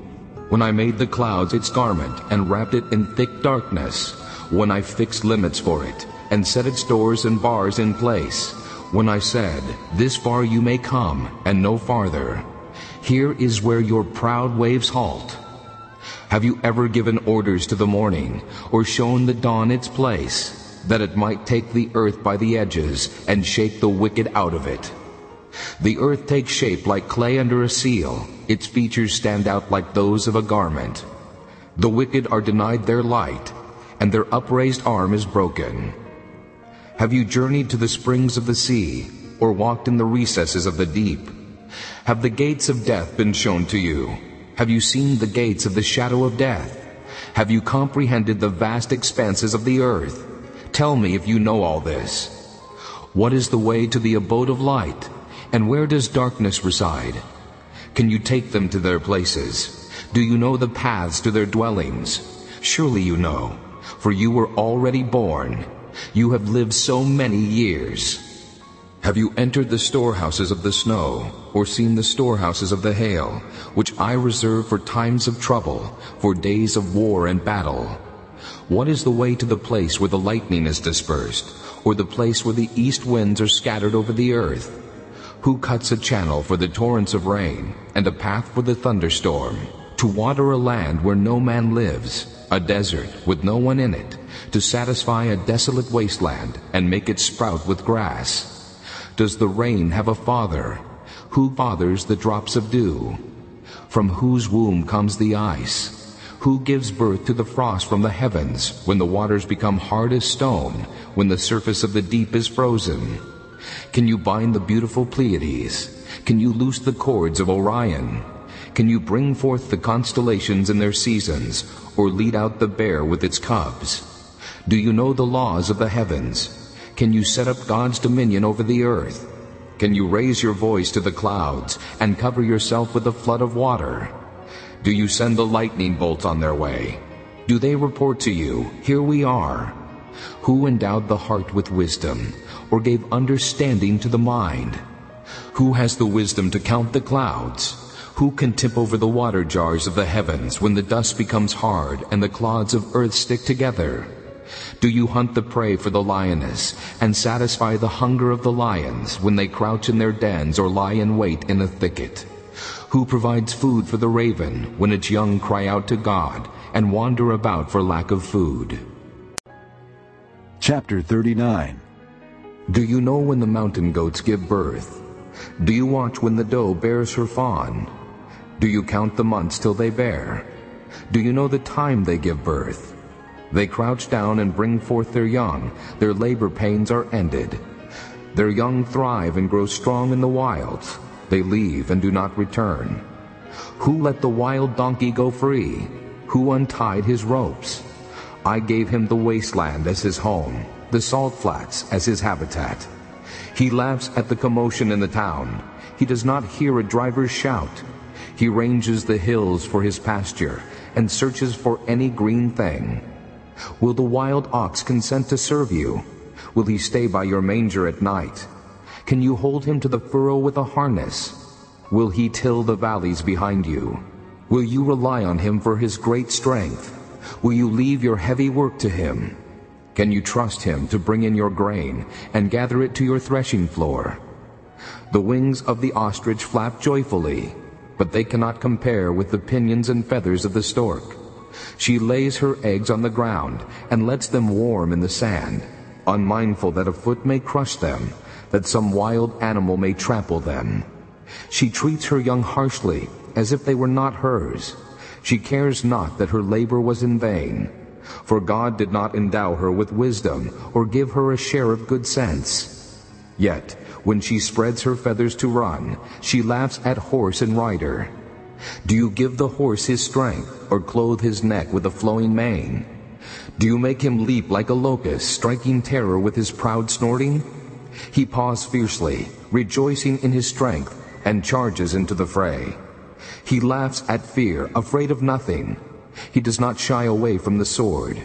When I made the clouds its garment and wrapped it in thick darkness, when I fixed limits for it and set its doors and bars in place, when I said, This far you may come and no farther. Here is where your proud waves halt. Have you ever given orders to the morning, or shown the dawn its place, that it might take the earth by the edges and shake the wicked out of it? The earth takes shape like clay under a seal. Its features stand out like those of a garment. The wicked are denied their light, and their upraised arm is broken. Have you journeyed to the springs of the sea, or walked in the recesses of the deep? Have the gates of death been shown to you? Have you seen the gates of the shadow of death? Have you comprehended the vast expanses of the earth? Tell me if you know all this. What is the way to the abode of light? And where does darkness reside? Can you take them to their places? Do you know the paths to their dwellings? Surely you know for you were already born. You have lived so many years. Have you entered the storehouses of the snow, or seen the storehouses of the hail, which I reserve for times of trouble, for days of war and battle? What is the way to the place where the lightning is dispersed, or the place where the east winds are scattered over the earth? Who cuts a channel for the torrents of rain, and a path for the thunderstorm, to water a land where no man lives, a desert with no one in it, to satisfy a desolate wasteland and make it sprout with grass? Does the rain have a father? Who fathers the drops of dew? From whose womb comes the ice? Who gives birth to the frost from the heavens, when the waters become hard as stone, when the surface of the deep is frozen? Can you bind the beautiful Pleiades? Can you loose the cords of Orion? Can you bring forth the constellations in their seasons, or lead out the bear with its cubs? Do you know the laws of the heavens? Can you set up God's dominion over the earth? Can you raise your voice to the clouds and cover yourself with a flood of water? Do you send the lightning bolts on their way? Do they report to you, Here we are? Who endowed the heart with wisdom, or gave understanding to the mind? Who has the wisdom to count the clouds? Who can tip over the water jars of the heavens when the dust becomes hard and the clods of earth stick together? Do you hunt the prey for the lioness and satisfy the hunger of the lions when they crouch in their dens or lie in wait in a thicket? Who provides food for the raven when its young cry out to God and wander about for lack of food?
Chapter 39
Do you know when the mountain goats give birth? Do you watch when the doe bears her fawn? Do you count the months till they bear? Do you know the time they give birth? They crouch down and bring forth their young. Their labor pains are ended. Their young thrive and grow strong in the wilds. They leave and do not return. Who let the wild donkey go free? Who untied his ropes? I gave him the wasteland as his home, the salt flats as his habitat. He laughs at the commotion in the town. He does not hear a driver's shout. He ranges the hills for his pasture and searches for any green thing. Will the wild ox consent to serve you? Will he stay by your manger at night? Can you hold him to the furrow with a harness? Will he till the valleys behind you? Will you rely on him for his great strength? Will you leave your heavy work to him? Can you trust him to bring in your grain and gather it to your threshing floor? The wings of the ostrich flap joyfully, but they cannot compare with the pinions and feathers of the stork. She lays her eggs on the ground and lets them warm in the sand, unmindful that a foot may crush them, that some wild animal may trample them. She treats her young harshly, as if they were not hers. She cares not that her labor was in vain. For God did not endow her with wisdom, or give her a share of good sense. Yet, when she spreads her feathers to run, she laughs at horse and rider. Do you give the horse his strength, or clothe his neck with a flowing mane? Do you make him leap like a locust, striking terror with his proud snorting? He paws fiercely, rejoicing in his strength, and charges into the fray. He laughs at fear, afraid of nothing. He does not shy away from the sword.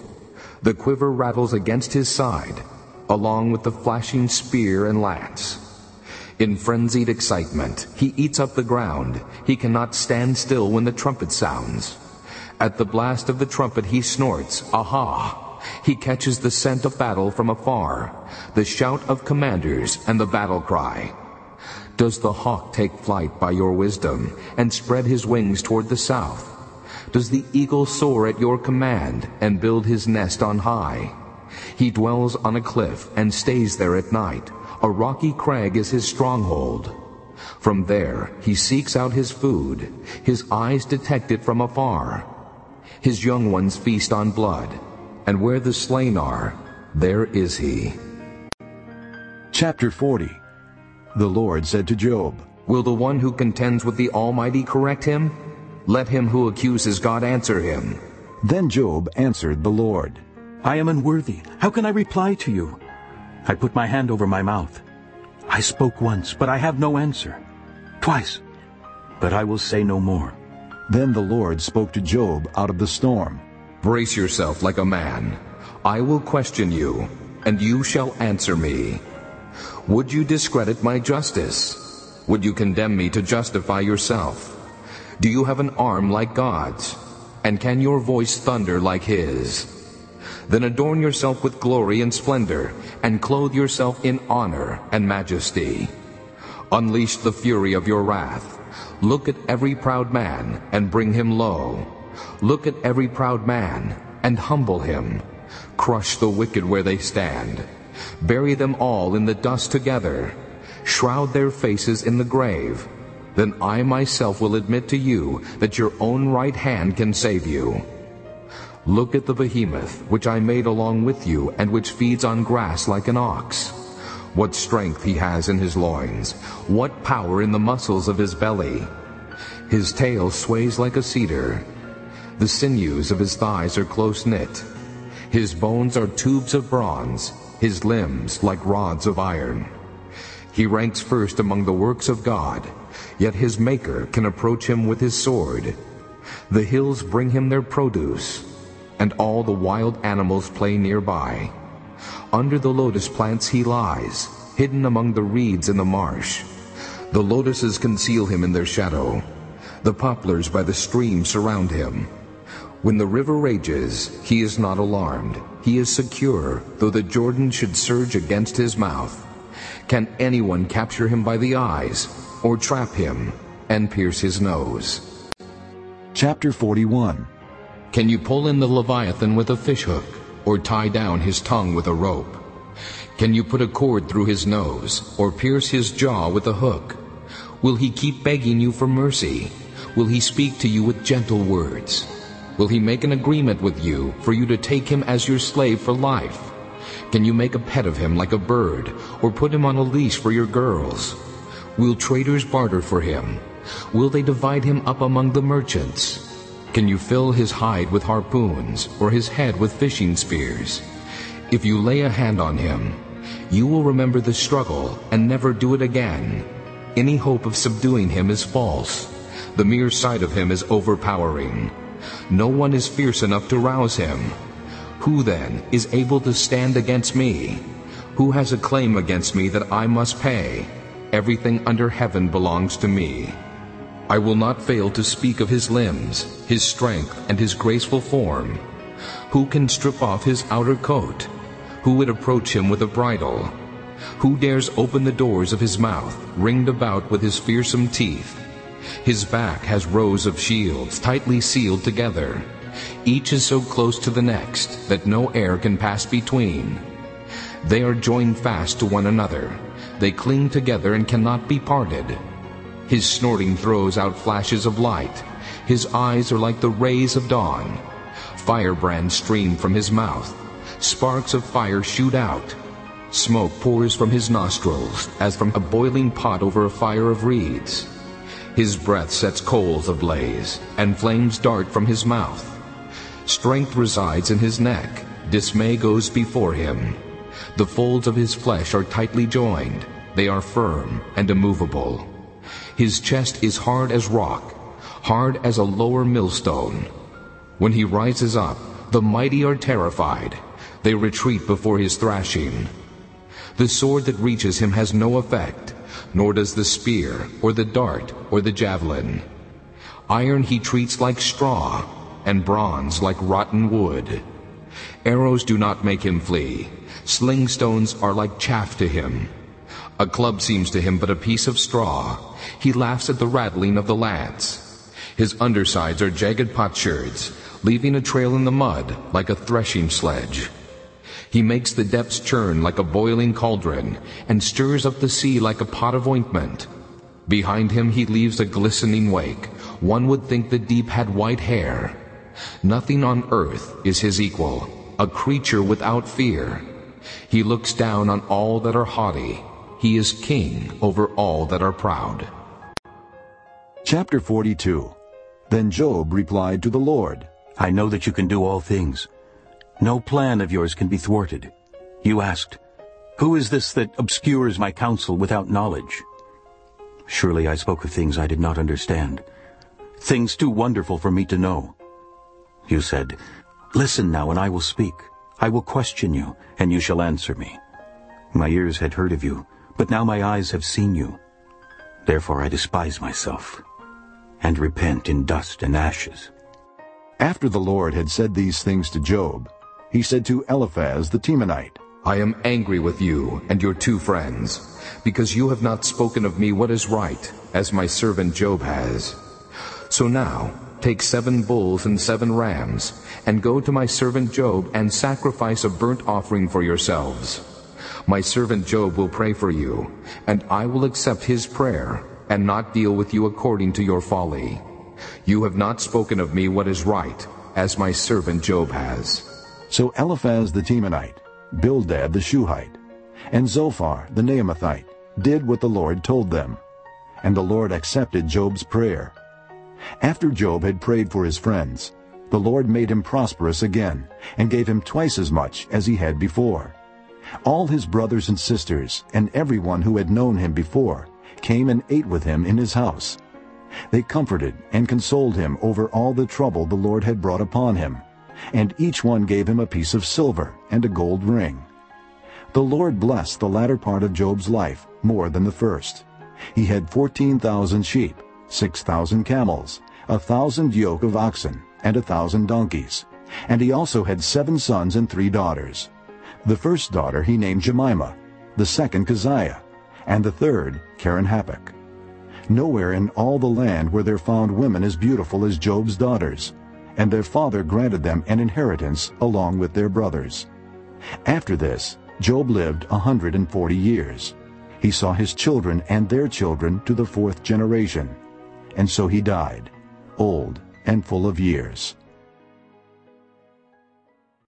The quiver rattles against his side, along with the flashing spear and lance. In frenzied excitement, he eats up the ground. He cannot stand still when the trumpet sounds. At the blast of the trumpet he snorts, Aha! He catches the scent of battle from afar, the shout of commanders and the battle cry. Does the hawk take flight by your wisdom and spread his wings toward the south? Does the eagle soar at your command and build his nest on high? He dwells on a cliff and stays there at night. A rocky crag is his stronghold. From there he seeks out his food. His eyes detect it from afar. His young ones feast on blood, and where the slain are, there is he.
Chapter 40 The Lord said to Job,
Will the one who contends with the Almighty correct him? Let him who accuses God answer him.
Then Job answered the Lord,
I am unworthy. How can I reply to you? I put my hand over my mouth. I spoke once, but I have no answer. Twice, but I will say no more.
Then the Lord spoke to Job out of the storm.
Brace yourself like a man. I will question you, and you shall answer me. Would you discredit my justice? Would you condemn me to justify yourself? Do you have an arm like God's? And can your voice thunder like his? Then adorn yourself with glory and splendor, and clothe yourself in honor and majesty. Unleash the fury of your wrath. Look at every proud man, and bring him low. Look at every proud man, and humble him. Crush the wicked where they stand. Bury them all in the dust together. Shroud their faces in the grave. Then I myself will admit to you that your own right hand can save you. Look at the behemoth, which I made along with you, and which feeds on grass like an ox. What strength he has in his loins, what power in the muscles of his belly. His tail sways like a cedar. The sinews of his thighs are close knit. His bones are tubes of bronze, his limbs like rods of iron. He ranks first among the works of God, yet his maker can approach him with his sword. The hills bring him their produce, and all the wild animals play nearby. Under the lotus plants he lies, hidden among the reeds in the marsh. The lotuses conceal him in their shadow. The poplars by the stream surround him. When the river rages, he is not alarmed. He is secure, though the Jordan should surge against his mouth. Can anyone capture him by the eyes, or trap him? and pierce his nose.
Chapter 41
Can you pull in the Leviathan with a fishhook, or tie down his tongue with a rope? Can you put a cord through his nose, or pierce his jaw with a hook? Will he keep begging you for mercy? Will he speak to you with gentle words? Will he make an agreement with you for you to take him as your slave for life? Can you make a pet of him like a bird, or put him on a leash for your girls? Will traders barter for him? Will they divide him up among the merchants? Can you fill his hide with harpoons, or his head with fishing spears? If you lay a hand on him, you will remember the struggle and never do it again. Any hope of subduing him is false. The mere sight of him is overpowering. No one is fierce enough to rouse him. Who then is able to stand against me? Who has a claim against me that I must pay? Everything under heaven belongs to me. I will not fail to speak of his limbs, his strength, and his graceful form. Who can strip off his outer coat? Who would approach him with a bridle? Who dares open the doors of his mouth, ringed about with his fearsome teeth? His back has rows of shields, tightly sealed together. Each is so close to the next that no air can pass between. They are joined fast to one another. They cling together and cannot be parted. His snorting throws out flashes of light. His eyes are like the rays of dawn. Firebrands stream from his mouth. Sparks of fire shoot out. Smoke pours from his nostrils as from a boiling pot over a fire of reeds. His breath sets coals ablaze, and flames dart from his mouth. Strength resides in his neck, dismay goes before him. The folds of his flesh are tightly joined, they are firm and immovable. His chest is hard as rock, hard as a lower millstone. When he rises up, the mighty are terrified. They retreat before his thrashing. The sword that reaches him has no effect nor does the spear, or the dart, or the javelin. Iron he treats like straw, and bronze like rotten wood. Arrows do not make him flee. Sling stones are like chaff to him. A club seems to him but a piece of straw. He laughs at the rattling of the lance. His undersides are jagged potsherds, leaving a trail in the mud like a threshing sledge. He makes the depths churn like a boiling cauldron, and stirs up the sea like a pot of ointment. Behind him he leaves a glistening wake. One would think the deep had white hair. Nothing on earth is his equal, a creature without fear. He looks down on all that are haughty. He is king over all that are proud.
Chapter 42 Then Job replied to the Lord,
I know that you can do all things. No plan of yours can be thwarted. You asked, Who is this that obscures my counsel without knowledge? Surely I spoke of things I did not understand, things too wonderful for me to know. You said, Listen now, and I will speak. I will question you, and you shall answer me. My ears had heard of you, but now my eyes have seen you. Therefore I despise myself, and repent in dust and ashes.
After the Lord had said these things to Job, he said to Eliphaz the Temanite,
I am angry with you and your two friends, because you have not spoken of me what is right, as my servant Job has. So now, take seven bulls and seven rams, and go to my servant Job and sacrifice a burnt offering for yourselves. My servant Job will pray for you, and I will accept his prayer, and not deal with you according to your folly. You have not spoken of me what is right, as my servant Job has.
So Eliphaz the Temanite, Bildad the Shuhite, and Zophar the Naamathite did what the Lord told them. And the Lord accepted Job's prayer. After Job had prayed for his friends, the Lord made him prosperous again, and gave him twice as much as he had before. All his brothers and sisters, and everyone who had known him before, came and ate with him in his house. They comforted and consoled him over all the trouble the Lord had brought upon him, and each one gave him a piece of silver and a gold ring. The Lord blessed the latter part of Job's life more than the first. He had fourteen thousand sheep, six thousand camels, a thousand yoke of oxen, and a thousand donkeys. And he also had seven sons and three daughters. The first daughter he named Jemima, the second Keziah, and the third Keren-Happuch. Nowhere in all the land were there found women as beautiful as Job's daughters, and their father granted them an inheritance along with their brothers. After this, Job lived a hundred and forty years. He saw his children and their children to the fourth generation. And so he died, old and full of years.